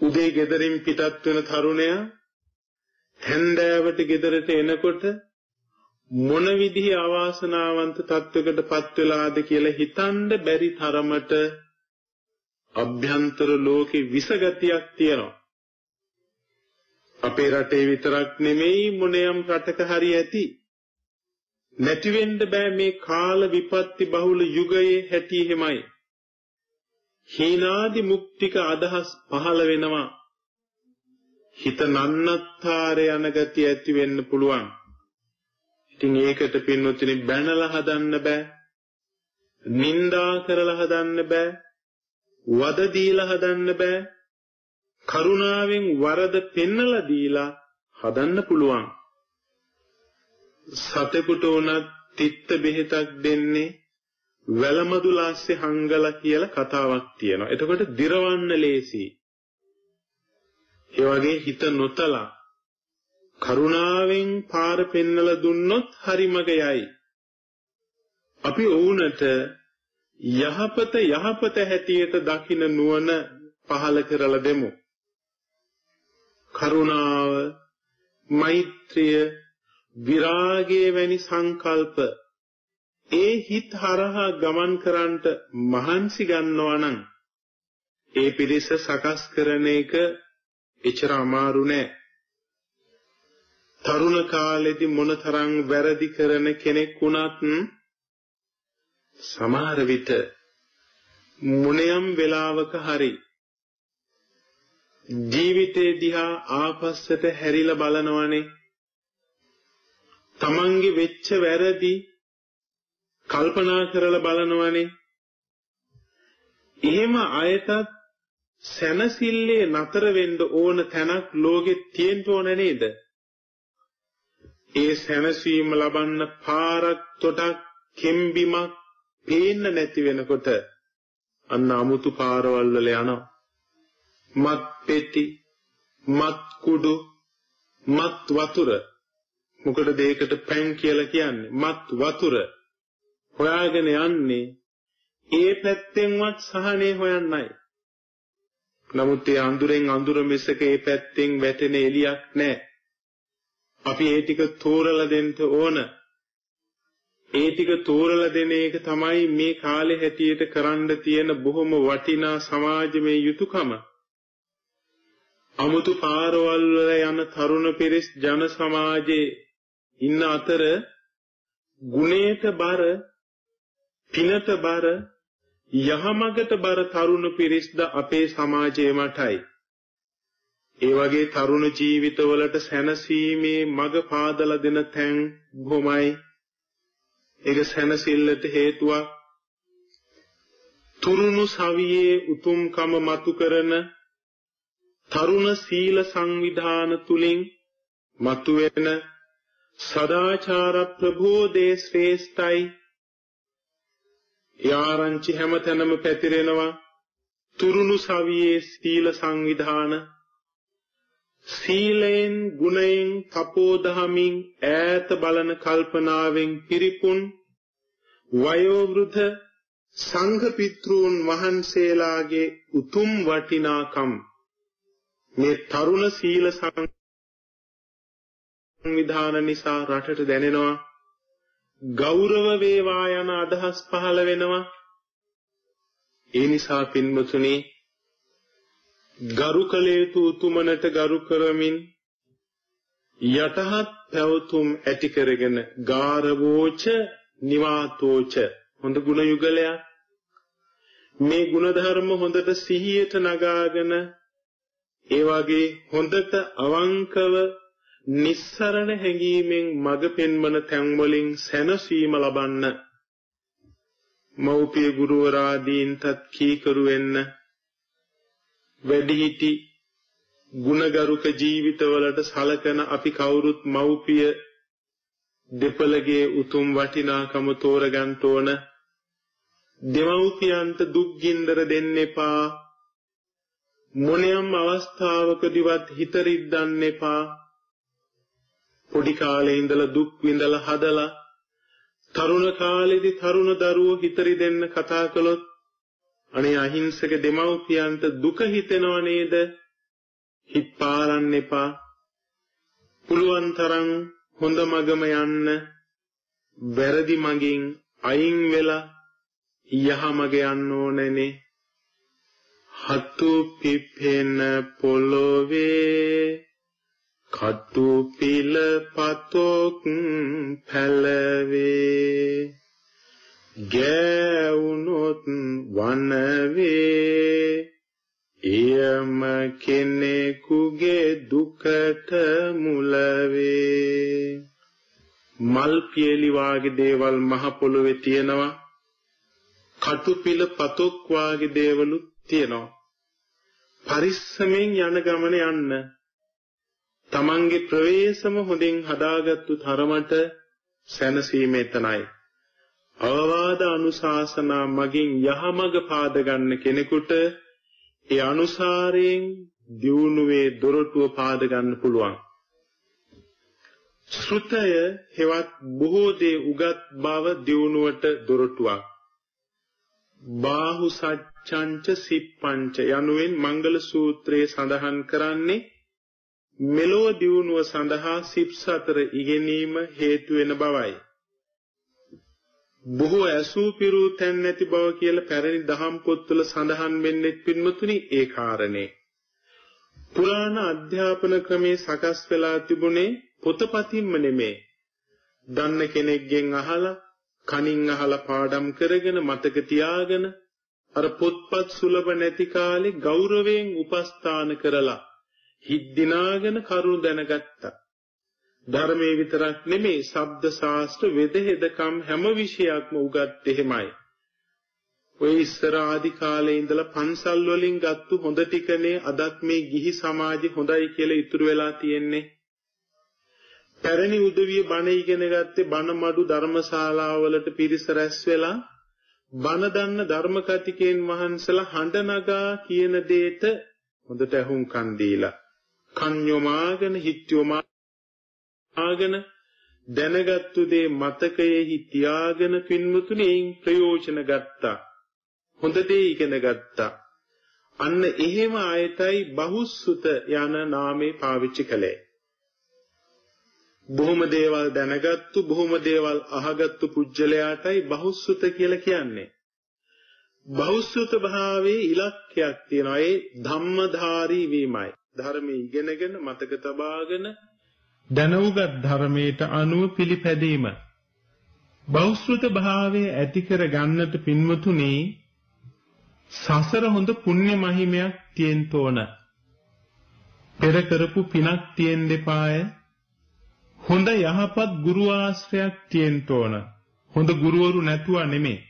උදේ ගෙදරින් පිටත් වෙන තරුණයා හැන්දෑවට ගෙදරට එනකොට මොන විදිහේ අවාසනාවන්ත තත්වයකට පත් වෙලාද කියලා හිතන්න බැරි තරමට අභ්‍යන්තර ලෝකේ විසගතියක් තියෙනවා. අපේ රටේ විතරක් නෙමෙයි මොනියම් රටක හරි ඇති. නැති වෙන්න බෑ මේ කාල විපත්ති බහුල යුගයේ හැටි එහෙමයි. හීනාදි මුක්තික අදහස් පහළ වෙනවා. හිත නන්නත්තර යන ගතිය ඇති වෙන්න පුළුවන්. ඉතින් ඒකට පින්වත්නි බැනලා හදන්න බෑ. නින්දා කරලා හදන්න බෑ. වද දීලා හදන්න බෑ. කරුණාවෙන් වරද පෙන්නලා දීලා හදන්න පුළුවන්. සතෙකුට උනත් තිත්ත බෙහෙතක් දෙන්නේ වැලමදුලාස්සේ හංගලා කියලා කතාවක් තියෙනවා. එතකොට දිරවන්න ලේසි. ඒ වගේ හිත නොතලා කරුණාවෙන් පාර පෙන්නලා දුන්නොත් හරි මග යයි. අපි වුණට යහපත යහපත හැටියට දකින නුවණ පහල කරලා දෙමු. කරුණාව, මෛත්‍රිය, විරාගයේ වැනි සංකල්ප ඒ හිත හරහා ගමන් කරන්නට මහන්සි ගන්නවා නම් ඒ පිරිස සකස් කරන එක එච්චර අමාරු නෑ. තරුණ කාලෙදි මොනතරම් වැරදි කරන කෙනෙක් වුණත් සමහර විට මොනියම් වෙලාවක හරි ජීවිතේ දිහා ආපස්සට හැරිලා බලනවනේ තමන්ගේ වෙච්ච වැරදි කල්පනා කරලා බලනවනේ එහෙම අයටත් සැනසille නතර වෙන්න ඕන තැනක් ලෝකෙ තියෙන්න ඕන නේද? ඒ සැනසීම ලබන්න පාරක් තොටක් කෙම්බිමක් පේන්න නැති වෙනකොට අන්න අමුතු පාරවල් වල යනවා. මත් පෙට්ටි, මත් කුඩු, මත් වතුර. මොකටද ඒකට පැන් කියලා කියන්නේ? මත් වතුර. හොයාගෙන යන්නේ ඒ පැත්තෙන්වත් සහනේ හොයන්නයි. නමුත් ඒ අඳුරෙන් අඳුර මිසක ඒ පැත්තෙන් වැටෙන එලියක් නැහැ. අපි ඒ ටික තෝරලා දෙන්න ඕන. ඒ ටික තෝරලා දෙන එක තමයි මේ කාලේ හැටියට කරන්න තියෙන බොහොම වටිනා සමාජමය යුතුයකම. අමුතු පාරවල් වල යන තරුණ පිරිස් ජන සමාජයේ ඉන්න අතර ගුණයට බර පිනට බර යහමගට බර තරුණ පිරිස්ද අපේ සමාජයේ මටයි. ඒ වගේ තරුණ ජීවිතවලට සැනසීමේ මඟ පාදලා දෙන තැන් බොහොමයි. ඒක සැනසෙල්ලට හේතුවක්. තුරුණු සවියේ උතුම්කම මතු කරන තරුණ සීල සංවිධාන තුලින් මතුවෙන සදාචාර ප්‍රබෝධයේ ශ්‍රේෂ්ඨයි යාරංචි හැමතැනම පැතිරෙනවා. තුරුණු සවියේ සීල සංවිධාන. සීලයෙන් ගුණයෙන් තපෝදහමින් ඈත බලන කල්පනාවෙන් පිරිපුන් වයෝවෘද්ධ සංඝ පිතෘන් වහන්සේලාගේ උතුම් වටිනාකම්. මේ තරුණ සීල සංවිධාන නිසා රටට දැනෙනවා. ගෞරව වේවා යන අදහස් පහළ වෙනවා. ඒ නිසා පින්වතුනි ගරු කළ යුතු උතුමනට ගරු කරමින් යටහත් පැවතුම් ඇති කරගෙන ගාරවෝච නිවාතෝච හොඳ ගුණ යුගලයක් මේ ගුණධර්ම හොඳට සිහියට නගාගෙන ඒ වගේ හොඳට අවංකව නිස්සරණ හැඟීමෙන් මඟ පෙන්වන තැන් වලින් සැනසීම ලබන්න. මෞපිය ගුරුවරාදීන්ටත් කීකරු වෙන්න. වැඩිහිටි ගුණගරුක ජීවිතවලට සලකන අපි කවුරුත් මෞපිය දෙපළගේ උතුම් වටිනාකම තෝරගන්න ඕන. දෙමව්පියන්ට දුක් ගින්දර දෙන්න එපා. මොනියම් අවස්ථාවකදීවත් හිත රිද්දන්න එපා. පොඩි කාලේ ඉඳලා දුක් විඳලා හදලා තරුණ කාලේදී තරුණ දරුවෝ හිතරි දෙන්න කතා කළොත් අනේ අහිංසක දෙමව්පියන්ට දුක හිතෙනව නේද? හිත පාරන්න එපා. පුළුවන් තරම් හොඳ මගම යන්න වැරදි මගින් අයින් වෙලා යහ මග යන්න ඕනනේ. හතු පිපෙන පොළොවේ කතු පිල පතොක් පැලවේ. ගෑවුනොත් වනවේ. එයම කෙනෙකුගේ දුකට මුලවේ. මල් පියලි වාගේ දේවල් මහ පොළොවේ තියෙනවා. කටු පිල පතොක් වාගේ දේවලුත් තියෙනවා. පරිස්සමෙන් යන ගමන යන්න. තමන්ගේ ප්‍රවේශම හොඳින් හදාගත්තු තරමට සැනසීම එතනයි. අවවාද අනුශාසනා මගින් යහමඟ පාද ගන්න කෙනෙකුට ඒ අනුසාරයෙන් දියුණුවේ දොරටුව පාද ගන්න පුළුවන්. ශ්‍රුතය හෙවත් බොහෝ දේ උගත් බව දියුණුවට දොරටුවක්. බාහු සච්ඡංච සිප්පංච යනුවෙන් මංගල සූත්‍රයේ සඳහන් කරන්නේ මෙලොව දියුණුව සඳහා සිප් සතර ඉගෙනීම හේතු වෙන බවයි. බොහෝ ඇසූ පිරූ තැන් නැති බව කියලා පැරණි දහම් පොත්වල සඳහන් වෙන්නේ පින්වතුනි ඒ කාරණේ. පුරාණ අධ්‍යාපන ක්‍රමේ සකස් වෙලා තිබුණේ පොතපතින්ම නෙමේ. දන්න කෙනෙක්ගෙන් අහලා, කනින් අහලා පාඩම් කරගෙන මතක තියාගෙන අර පොත්පත් සුලභ නැති කාලේ ගෞරවයෙන් උපස්ථාන කරලා හිත් දිනාගෙන කරුණ දැනගත්තා. ධර්මයේ විතරක් නෙමේ ශබ්ද ශාස්ත්‍ර වෙද හෙදකම් හැම විෂයක්ම උගත් එහෙමයි. ඔය ඉස්සර ආදි කාලේ ඉඳලා පන්සල් වලින් ගත්තු හොඳ ටිකනේ අදත් මේ ගිහි සමාජෙ හොඳයි කියලා ඉතුරු වෙලා තියෙන්නේ. පැරණි උදවිය බණ ඉගෙන ගත්තේ බණ මඩු ධර්මශාලාවලට පිරිස රැස් වෙලා බණ දන්න ධර්ම කතිකයන් වහන්සලා හඬ නගා කියන දෙයට හොඳට ඇහුම්කන් දීලා කන් යොමාගෙන හිත යොමාගෙන දැනගත්තු දේ මතකයේ තියාගෙන පින්මුතුනි ප්‍රයෝජන ගත්තා හොඳ දේ ඉගෙන ගත්තා අන්න එහෙම ආයතයි බහුසුත යන නාමේ පාවිච්චි කළේ බොහොම දේවල් දැනගත්තු බොහොම දේවල් අහගත්තු පුජ්‍යලයාටයි බහුසුත කියලා කියන්නේ. බහුසුත භාවයේ ඉලක්කයක් තියෙනවා. ඒ ධම්මධාරී වීමයි. ධර්මයේ ඉගෙනගෙන මතක තබාගෙන දැනුගත් ධර්මයට අනුව පිළිපැදීම. බෞද්ධ භාවයේ ඇති කර ගන්නට පින්වතුනි සසර හොඳ පුණ්‍ය මහිමයක් තියෙන්න ඕන. පෙර කරපු පිනක් තියෙන්න දෙපාය. හොඳ යහපත් ගුරු ආශ්‍රයක් තියෙන්න ඕන. හොඳ ගුරුවරු නැතුව නෙමෙයි.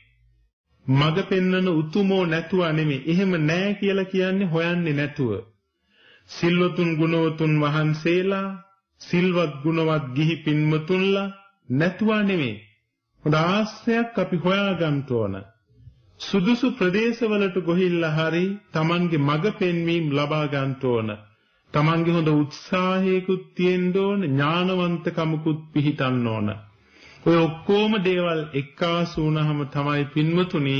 මග පෙන්වන උතුමෝ නැතුව නෙමෙයි. එහෙම නෑ කියලා කියන්නේ හොයන්නේ නැතුව. සිල්වතුන් ගුණවතුන් වහන්සේලා සිල්වත් ගුණවත් ගිහි පින්වතුන්ලා නැතුව නෙමෙයි. හොඳ ආශ්‍රයක් අපි හොයාගන්න ඕන. සුදුසු ප්‍රදේශවලට ගොහිල්ලා හරි Tamange මග පෙන්වීම ලබා ගන්න ඕන. Tamange හොඳ උත්සාහයකුත් තියෙන්න ඕන ඥානවන්තකමකුත් පිහිටන්න ඕන. ඔය ඔක්කොම දේවල් එක්කාසු වුණාම තමයි පින්වතුනි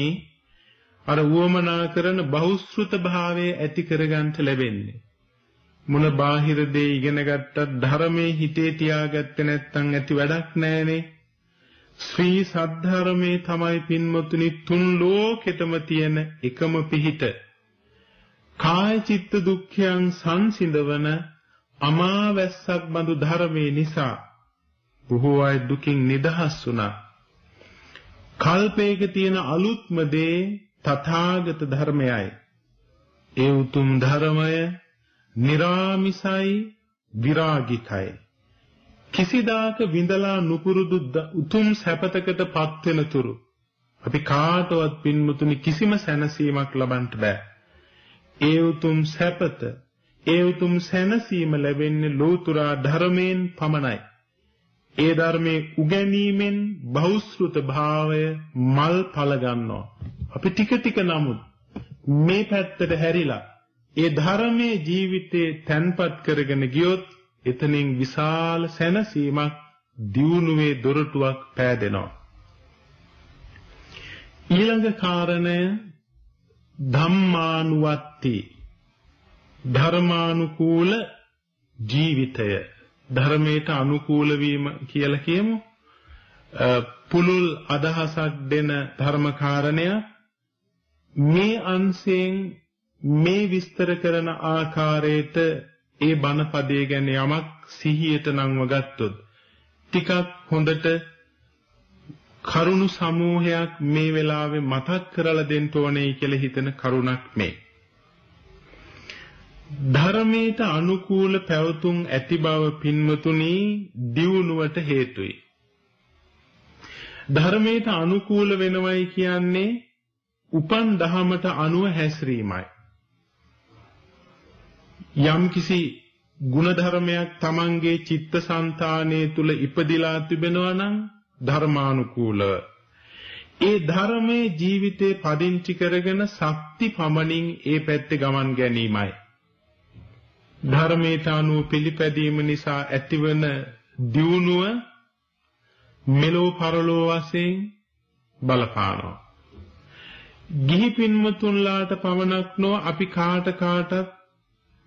අර උවමනා කරන බහුශෘත භාවයේ ඇති කරගන්න ලැබෙන්නේ. මොන බාහිර දේ ඉගෙන ගත්තත් ධර්මයේ හිතේ තියාගත්තේ නැත්නම් ඇති වැඩක් නැහනේ. ශ්‍රී සද්ධර්මයේ තමයි පින්වතුනි තුන් ලෝකෙතම තියෙන එකම පිහිට. කාය චිත්ත දුක්ඛයන් සංසිඳවන අමාවැස්සක් බඳු ධර්මයේ නිසා බොහෝ අය දුකින් නිදහස් වුණා. කල්පයක තියෙන අලුත්ම දේ තථාගත ධර්මයයි. ඒ උතුම් ධර්මය निराමිසයි විරාගිතයි කිසිදාක විඳලා නුපුරුදු උතුම් සැපතකට පත් වෙන තුරු අපි කාටවත් පින්මුතුනි කිසිම සැනසීමක් ලබන්න බෑ. ඒ උතුම් සැපත, ඒ උතුම් සැනසීම ලැබෙන්නේ ලෝතුරා ධර්මයෙන් පමණයි. ඒ ධර්මයේ උගැනීමෙන් බෞස්ෘත භාවය මල් පල ගන්නවා. අපි ටික ටික නමුත් මේ පැත්තට හැරිලා ඒ ධර්මයේ ජීවිතේ තැන්පත් කරගෙන ගියොත් එතනින් විශාල සැනසීමක් දියුණුවේ දොරටුවක් පෑදෙනවා. ඊළඟ කාරණය ධම්මානුවත්ති. ධර්මානුකූල ජීවිතය. ධර්මයට අනුකූල වීම කියලා කියමු. පුලුල් අදහසක් දෙන ධර්ම කාරණය මේ අංශයෙන් මේ විස්තර කරන ආකාරයට ඒ බණ පදේ ගැන යමක් සිහියට නංව ගත්තොත් ටිකක් හොඳට කරුණු සමූහයක් මේ වෙලාවේ මතක් කරලා දෙන්න ඕනේ කියලා හිතන කරුණක් මේ. ධර්මයට අනුකූල පැවතුම් ඇති බව පින්වතුනි දියුණුවට හේතුයි. ධර්මයට අනුකූල වෙනවයි කියන්නේ උපන් දහමට අනුව හැසිරීමයි. යම්කිසි ಗುಣධර්මයක් Tamanගේ චිත්තසංතානයේ තුල ඉපදිලා තිබෙනවා නම් ධර්මානුකූලව ඒ ධර්මයේ ජීවිතේ පදිංචි කරගෙන ශක්ති පමණින් ඒ පැත්තේ ගමන් ගැනීමයි ධර්මයට අනුව පිළිපැදීම නිසා ඇතිවන දියුණුව මෙලෝ පරලෝ වශයෙන් බලපානවා. ගිහි පින්වතුන්ලාට පමණක් නො අපි කාට කාටත්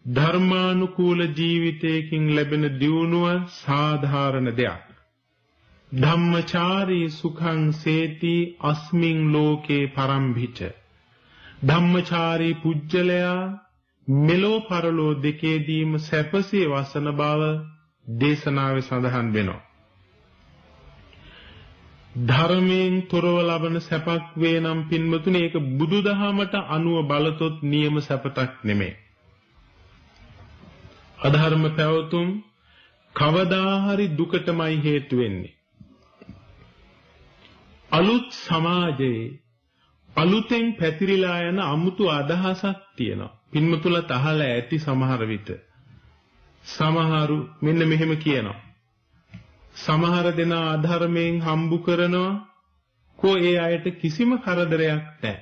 ධර්මානුකූල ජීවිතයකින් ලැබෙන දියුණුව සාධාරණ දෙයක්. ධම්මචාරී සුඛං සේති අස්මින් ලෝකේ පරම්භිච ධම්මචාරී පුජ්‍යලයා මෙලෝ පරලෝ දෙකේදීම සැපසේ වසන බව දේශනාවේ සඳහන් වෙනවා. ධර්මයෙන් තොරව ලබන සැපක් වේ නම් පින්වතුනි ඒක බුදුදහමට අනුව බලතොත් නියම සැපතක් නෙමෙයි. අධර්ම පැවතුම් කවදා හරි දුකටමයි හේතු වෙන්නේ. අලුත් සමාජයේ අලුතෙන් පැතිරිලා යන අමුතු අදහසක් තියෙනවා. පින්මතුලත් අහලා ඇති සමහර විට. සමහරු මෙන්න මෙහෙම කියනවා. සමහර දෙනා අධර්මයෙන් හම්බු කරනවා කෝ ඒ අයට කිසිම කරදරයක් නැහැ.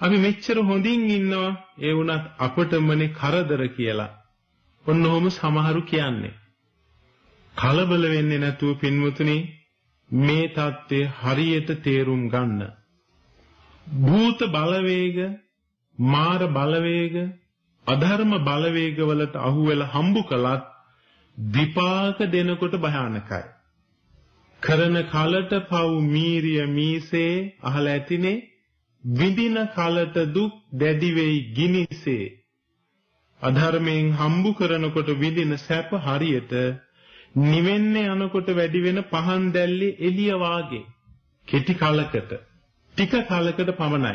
අපි මෙච්චර හොඳින් ඉන්නවා ඒ වුණත් අපටමනේ කරදර කියලා. ඔන්න ඔහොම සමහරු කියන්නේ. කලබල වෙන්නේ නැතුව පින්වතුනි මේ தත්ත්වය හරියට තේරුම් ගන්න. භූත බලවේග, මාර බලවේග, අධර්ම බලවේග වලට අහු වෙලා හම්බු කළත් විපාක දෙනකොට භයානකයි. කරන කලට පව් මීරිය මීසේ අහලා ඇතිනේ විඳින කලට දුක් දැඩි වෙයි ගිනිසේ අධර්මයෙන් හම්බු කරනකොට විඳින සැප හරියට නිවෙන්න යනකොට වැඩි වෙන පහන් දැල්ලේ එළිය වාගේ කෙටි කලකට ටික කලකට පමණයි.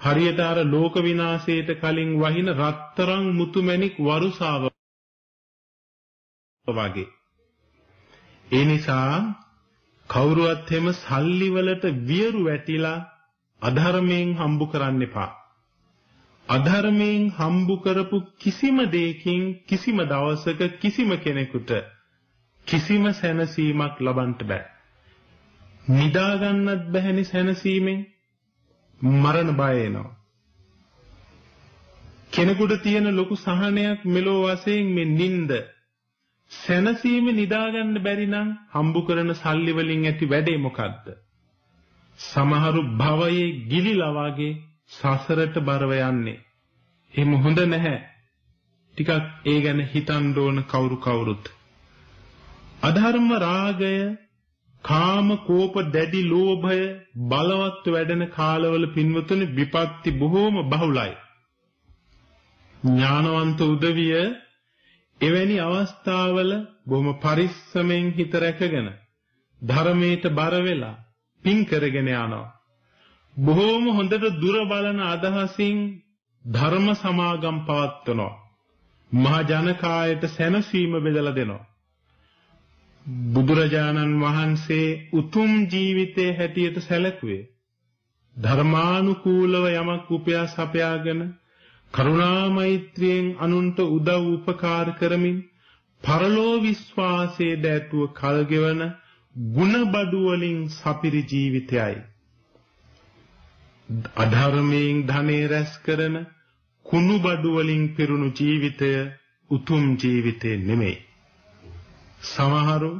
හරියට අර ලෝක විනාශයට කලින් වහින රත්තරන් මුතුමැණික් වරුසාව වගේ. ඒ නිසා කවුරුවත් හැම සල්ලි වලට වියරු වැටිලා අධර්මයෙන් හම්බු කරන්න එපා. අධර්මයෙන් හම්බු කරපු කිසිම දෙයකින් කිසිම දවසක කිසිම කෙනෙකුට කිසිම සැනසීමක් ලබන්න බෑ. නිදා ගන්නත් බැහැනි සැනසීමෙන් මරණ බය එනවා. කෙනෙකුට තියෙන ලොකු සහනයක් මෙලෝ වශයෙන් මේ නිନ୍ଦ සැනසීම නිදා ගන්න බැරි නම් හම්බු කරන සල්ලි වලින් ඇති වැඩේ මොකද්ද? සමහරු භවයේ ගිලිලා වගේ සසරට බරව යන්නේ. එහෙම හොඳ නැහැ. ටිකක් ඒ ගැන හිතන්න ඕන කවුරු කවුරුත්. අධර්ම රාගය, කාම කෝප දැඩි ලෝභය බලවත් වැඩෙන කාලවල පින්වතුනි විපත්ති බොහෝම බහුලයි. ඥානවන්ත උදවිය එවැනි අවස්ථාවල බොහොම පරිස්සමෙන් හිත රැකගෙන ධර්මයට බර වෙලා පින් කරගෙන යනවා. බොහෝම හොඳට දුර බලන අදහසින් ධර්ම සමාගම් පවත්වනවා. මහා ජනකායට සැනසීම බෙදලා දෙනවා. බුදුරජාණන් වහන්සේ උතුම් ජීවිතයේ හැටියට සැලකුවේ ධර්මානුකූලව යමක් උපයා සපයාගෙන කරුණා මෛත්‍රියෙන් අනුන්ට උදව් උපකාර කරමින් පරලෝ විශ්වාසයේ දැතුව කල්ගෙවන ಗುಣබඩු වලින් සපිරි ජීවිතයයි අධර්මයෙන් ධනෙ රැස් කරන කුණු බඩු වලින් පිරුණු ජීවිතය උතුම් ජීවිතේ නෙමෙයි. සමහරු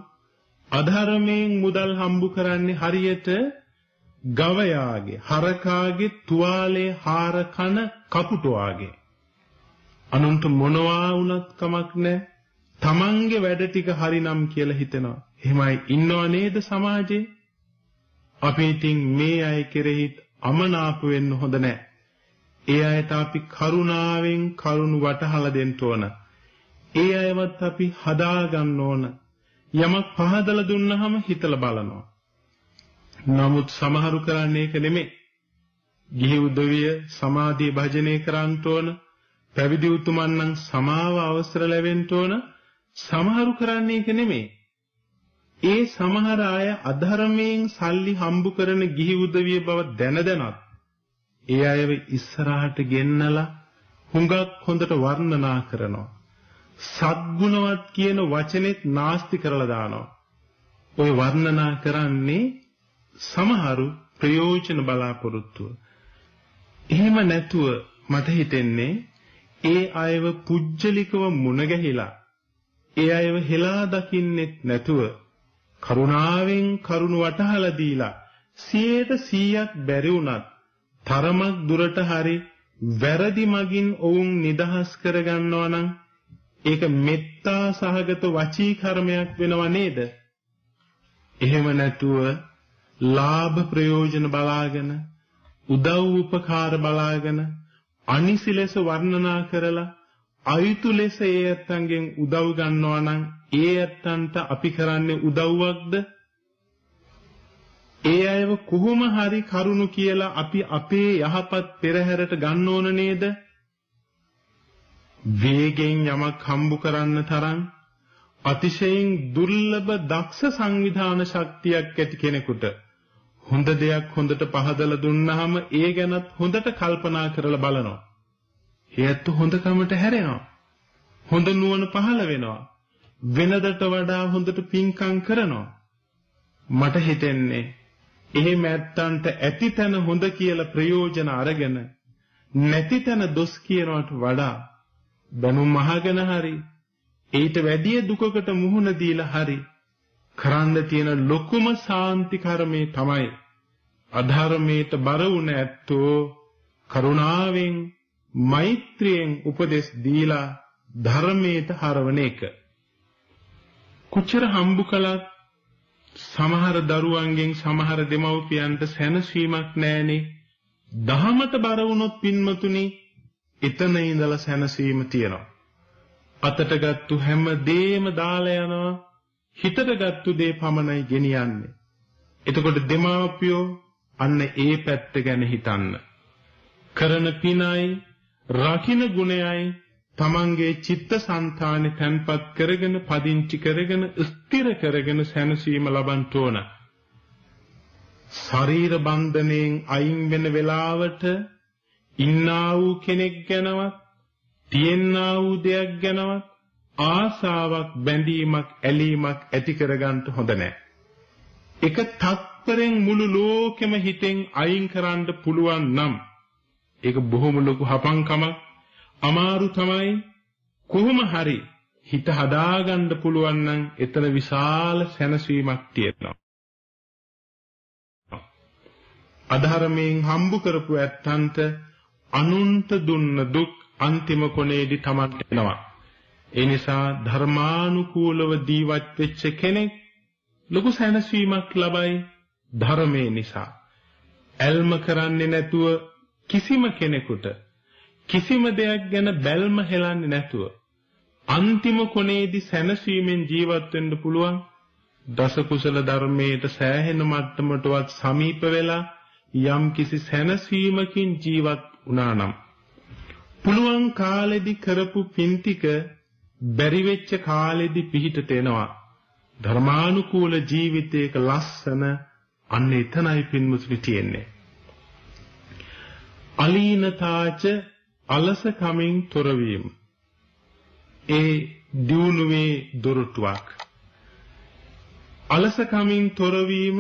අධර්මයෙන් මුදල් හම්බු කරන්නේ හරියට ගවයාගේ හරකාගේ තුවාලේ හාර කන කපුටුවාගේ. අනුන්ට මොනවා වුණත් කමක් නැහැ. තමන්ගේ වැඩ ටික හරිනම් කියලා හිතනවා. එහෙමයි ඉන්නව නේද සමාජේ? අපි ඉතින් මේ අය කෙරෙහිත් අමනාප වෙන්න හොඳ නැහැ. ඒ අයට අපි කරුණාවෙන් කරුණ වටහලා දෙන්න ඕන. ඒ අයවත් අපි හදා ගන්න ඕන. යමක් පහදලා දුන්නාම හිතලා බලනවා. නමුත් සමහරු කරන්නේ ඒක නෙමෙයි. ගිහි උදවිය සමාධිය භජනය කරන්න ඕන. පැවිදි උතුමන් නම් සමාව අවසර ලැබෙන්න ඕන. සමහරු කරන්නේ ඒක නෙමෙයි. ඒ සමහර අය අධර්මයෙන් සල්ලි හම්බු කරන ගිහි උදවිය බව දැන දැනත් ඒ අයව ඉස්සරහට ගෙන්නලා හුඟක් හොඳට වර්ණනා කරනවා. සද්ගුණවත් කියන වචනේත් නාස්ති කරලා දානවා. ওই වර්ණනා කරන්නේ සමහරු ප්‍රයෝජන බලාපොරොත්තුව. එහෙම නැතුව මට හිතෙන්නේ ඒ අයව පුජ්‍යලිකව මුණ ගැහිලා ඒ අයව හෙලා දකින්නෙත් නැතුව කරුණාවෙන් කරුණ වටහලා දීලා 100%ක් බැරි වුණත් තරමක් දුරට හරි වැරදි මගින් ඔවුන් නිදහස් කරගන්නවා නම් ඒක මෙත්තා සහගත වචී කර්මයක් වෙනව නේද? එහෙම නැතුව ලාභ ප්‍රයෝජන බලාගෙන උදව් උපකාර බලාගෙන අනිසි ලෙස වර්ණනා කරලා අයුතු ලෙස ඒ ඇත්තන්ගෙන් උදව් ගන්නවා නම් ඒ ඇත්තන්ට අපි කරන්නේ උදව්වක්ද? ඒ අයව කොහොම හරි කරුණු කියලා අපි අපේ යහපත් පෙරහැරට ගන්න ඕන නේද? වේගෙන් යමක් හම්බු කරන්න තරම් අතිශයින් දුර්ලභ දක්ෂ සංවිධාන ශක්තියක් ඇති කෙනෙකුට හොඳ දෙයක් හොඳට පහදලා දුන්නාම ඒ ගැනත් හොඳට කල්පනා කරලා බලනවා. ඒත් හොඳකමට හැරෙනවා. හොඳ නුවණ පහළ වෙනවා. වෙනදට වඩා හොඳට පිංකම් කරනවා. මට හිතෙන්නේ එහෙම ඇත්තන්ට ඇති තැන හොඳ කියලා ප්‍රයෝජන අරගෙන නැති තැන දොස් කියනවට වඩා බැනුම් අහගෙන හරි ඊට වැඩිය දුකකට මුහුණ දීලා හරි කරන්න තියෙන ලොකුම සාන්ති කර්මේ තමයි අධර්මයට බර වුණ ඇත්තෝ කරුණාවෙන් මෛත්‍රියෙන් උපදෙස් දීලා ධර්මයට හරවන එක. කුචර හම්බු කළත් සමහර දරුවන්ගෙන් සමහර දෙමව්පියන්ට සැනසීමක් නැහෙනේ. දහමට බර වුණොත් පින්මතුනි එතන ඉඳලා සැනසීම තියෙනවා. අතට ගත්තු හැම දේම දාලා යනවා. හිතට ගත්තු දේ පමණයි ගෙනියන්නේ. එතකොට දෙමාපියෝ අන්න ඒ පැත්ත ගැන හිතන්න. කරන පිනයි, රකින්න ගුණයයි තමන්ගේ චිත්තසංතානෙ තැන්පත් කරගෙන පදිංචි කරගෙන ස්ථිර කරගෙන සැනසීම ලබන්න ඕන. ශරීර බන්ධණයෙන් අයින් වෙන වෙලාවට ඉන්නා වූ කෙනෙක් ගැනවත් තියෙනා වූ දෙයක් ගැනවත් ආසාවක් බැඳීමක් ඇලීමක් ඇති කරගන්න හොඳ නැහැ. එක තත්පරෙන් මුළු ලෝකෙම හිතෙන් අයින් කරන්න පුළුවන් නම් ඒක බොහොම ලොකු හපංකමක් අමාරු තමයි කොහොම හරි හිත හදාගන්න පුළුවන් නම් එතන විශාල සැනසීමක් තියෙනවා. අධර්මයෙන් හම්බු කරපු ඇත්තන්ට අනුන්ට දුන්න දුක් අන්තිම කොනේදී තමන්ට එනවා. ඒ නිසා ධර්මානුකූලව දීවත් වෙච්ච කෙනෙක් ලොකු සැනසීමක් ලබයි ධර්මයේ නිසා. ඇල්ම කරන්නේ නැතුව කිසිම කෙනෙකුට කිසිම දෙයක් ගැන බැල්ම හෙලන්නේ නැතුව අන්තිම කොනේදී සැනසීමෙන් ජීවත් වෙන්න පුළුවන් දස කුසල ධර්මයට සෑහෙන මට්ටමටවත් සමීප වෙලා යම් කිසි සැනසීමකින් ජීවත් වුණා නම්. පුළුවන් කාලෙදි කරපු පින් ටික බැරි වෙච්ච කාලෙදි පිහිටට එනවා. ධර්මානුකූල ජීවිතයක ලස්සන අන්න එතනයි පින්මුතුනි තියෙන්නේ. අලීනතාච අලස කමින් තොරවීම ඒ දියුණුවේ දොරටුවක්. අලස කමින් තොරවීම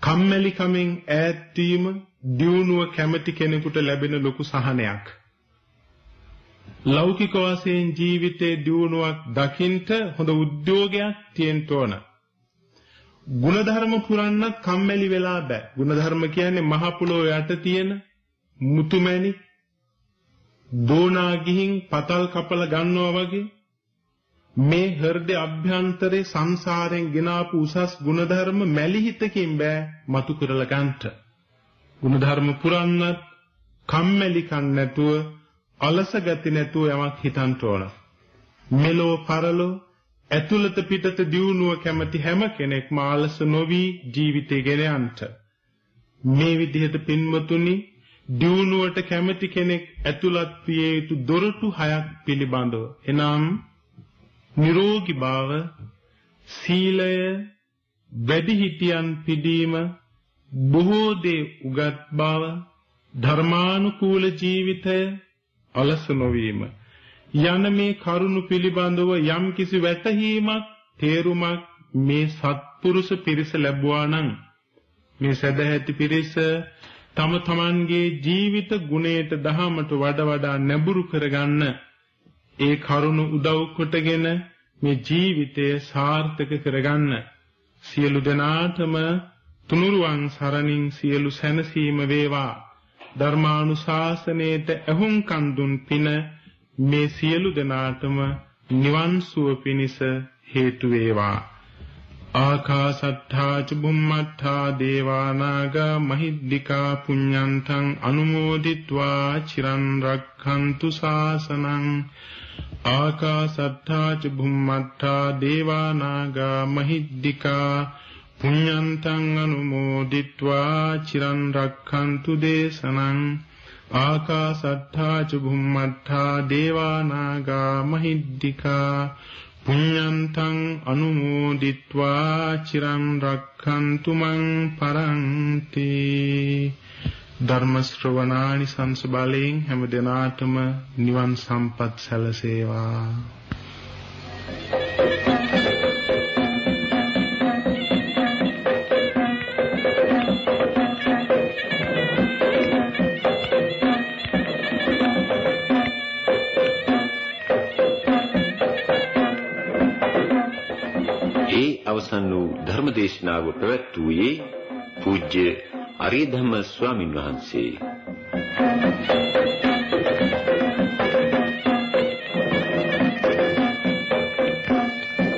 කම්මැලි කමින් ඈත් වීම දියුණුව කැමති කෙනෙකුට ලැබෙන ලොකු සහනයක්. ලෞකික වශයෙන් ජීවිතේ දියුණුවක් දකින්ට හොඳ උද්‍යෝගයක් තියෙන්න ඕන. ගුණධර්ම පුරන්න කම්මැලි වෙලා බෑ. ගුණධර්ම කියන්නේ මහ පොළොව යට තියෙන මුතුමැණික් දෝනා ගිහින් පතල් කපල ගන්නවා වගේ මේ හෘද අභ්‍යන්තරේ සංසාරයෙන් ගෙනාපු උසස් ගුණධර්ම මැලිහිතකින් බෑ මතු කරලා ගන්නට. ගුණධර්ම පුරන්නත් කම්මැලිකම් නැතුව අලස ගති නැතුව යමක් හිතන්න ඕන. මෙලෝ පරලෝ ඇතුළත පිටත දියුණුව කැමති හැම කෙනෙක්ම ආලස නොවි ජීවිතය ගෙන යන්නට. මේ විදිහට පින්වතුනි දියුණුවට කැමති කෙනෙක් ඇතුළත් විය යුතු දොරටු හයක් පිළිබඳව. එනම් නිරෝගී භාව සීලය වැඩිහිටියන් පිදීම බොහෝ දේ උගත් බව ධර්මානුකූල ජීවිතය අලස නොවීම. යන මේ කරුණු පිළිබඳව යම් කිසි වැටහීමක් තේරුමක් මේ සත්පුරුෂ පිරිස ලැබුවා නම් මේ සදැහැති පිරිස තම තමන්ගේ ජීවිත ගුණයට දහමට වඩා වඩා නැඹුරු කරගන්න ඒ කරුණ උදව් කොටගෙන මේ ජීවිතය සාර්ථක කරගන්න. සියලු දෙනාටම තුනුරුවන් සරණින් සියලු සැනසීම වේවා. ධර්මානුශාසනයේට ඇහුම්කන් දුන් පින මේ සියලු දෙනාටම නිවන් සුව පිණිස හේතු වේවා. ආකාසත්තා ච බුම්මත්තා දේවානාග මහිද්దికා පුඤ්ඤන්තං අනුමෝදිත්වා චිරන් රක්ඛන්තු සාසනං ආකාසත්තා ච බුම්මත්තා දේවානාග මහිද්దికා පුඤ්ඤන්තං අනුමෝදිත්වා චිරන් රක්ඛන්තු දේශනං ආකාසත්තා ච බුම්මත්තා දේවානාග මහිද්దికා පුඤ්ඤන්තං අනුමෝදිත්වා චිරන් රක්ඛන්තු මං පරන්ති. ධර්ම ශ්‍රවණානි සංස බලයෙන් හැම දිනාටම නිවන් සම්පත් සැලසේවා. අවසන් වූ ධර්ම දේශනාව පැවැත්වුවේ පූජ්‍ය අරියධම්ම ස්වාමින් වහන්සේ. Thank you.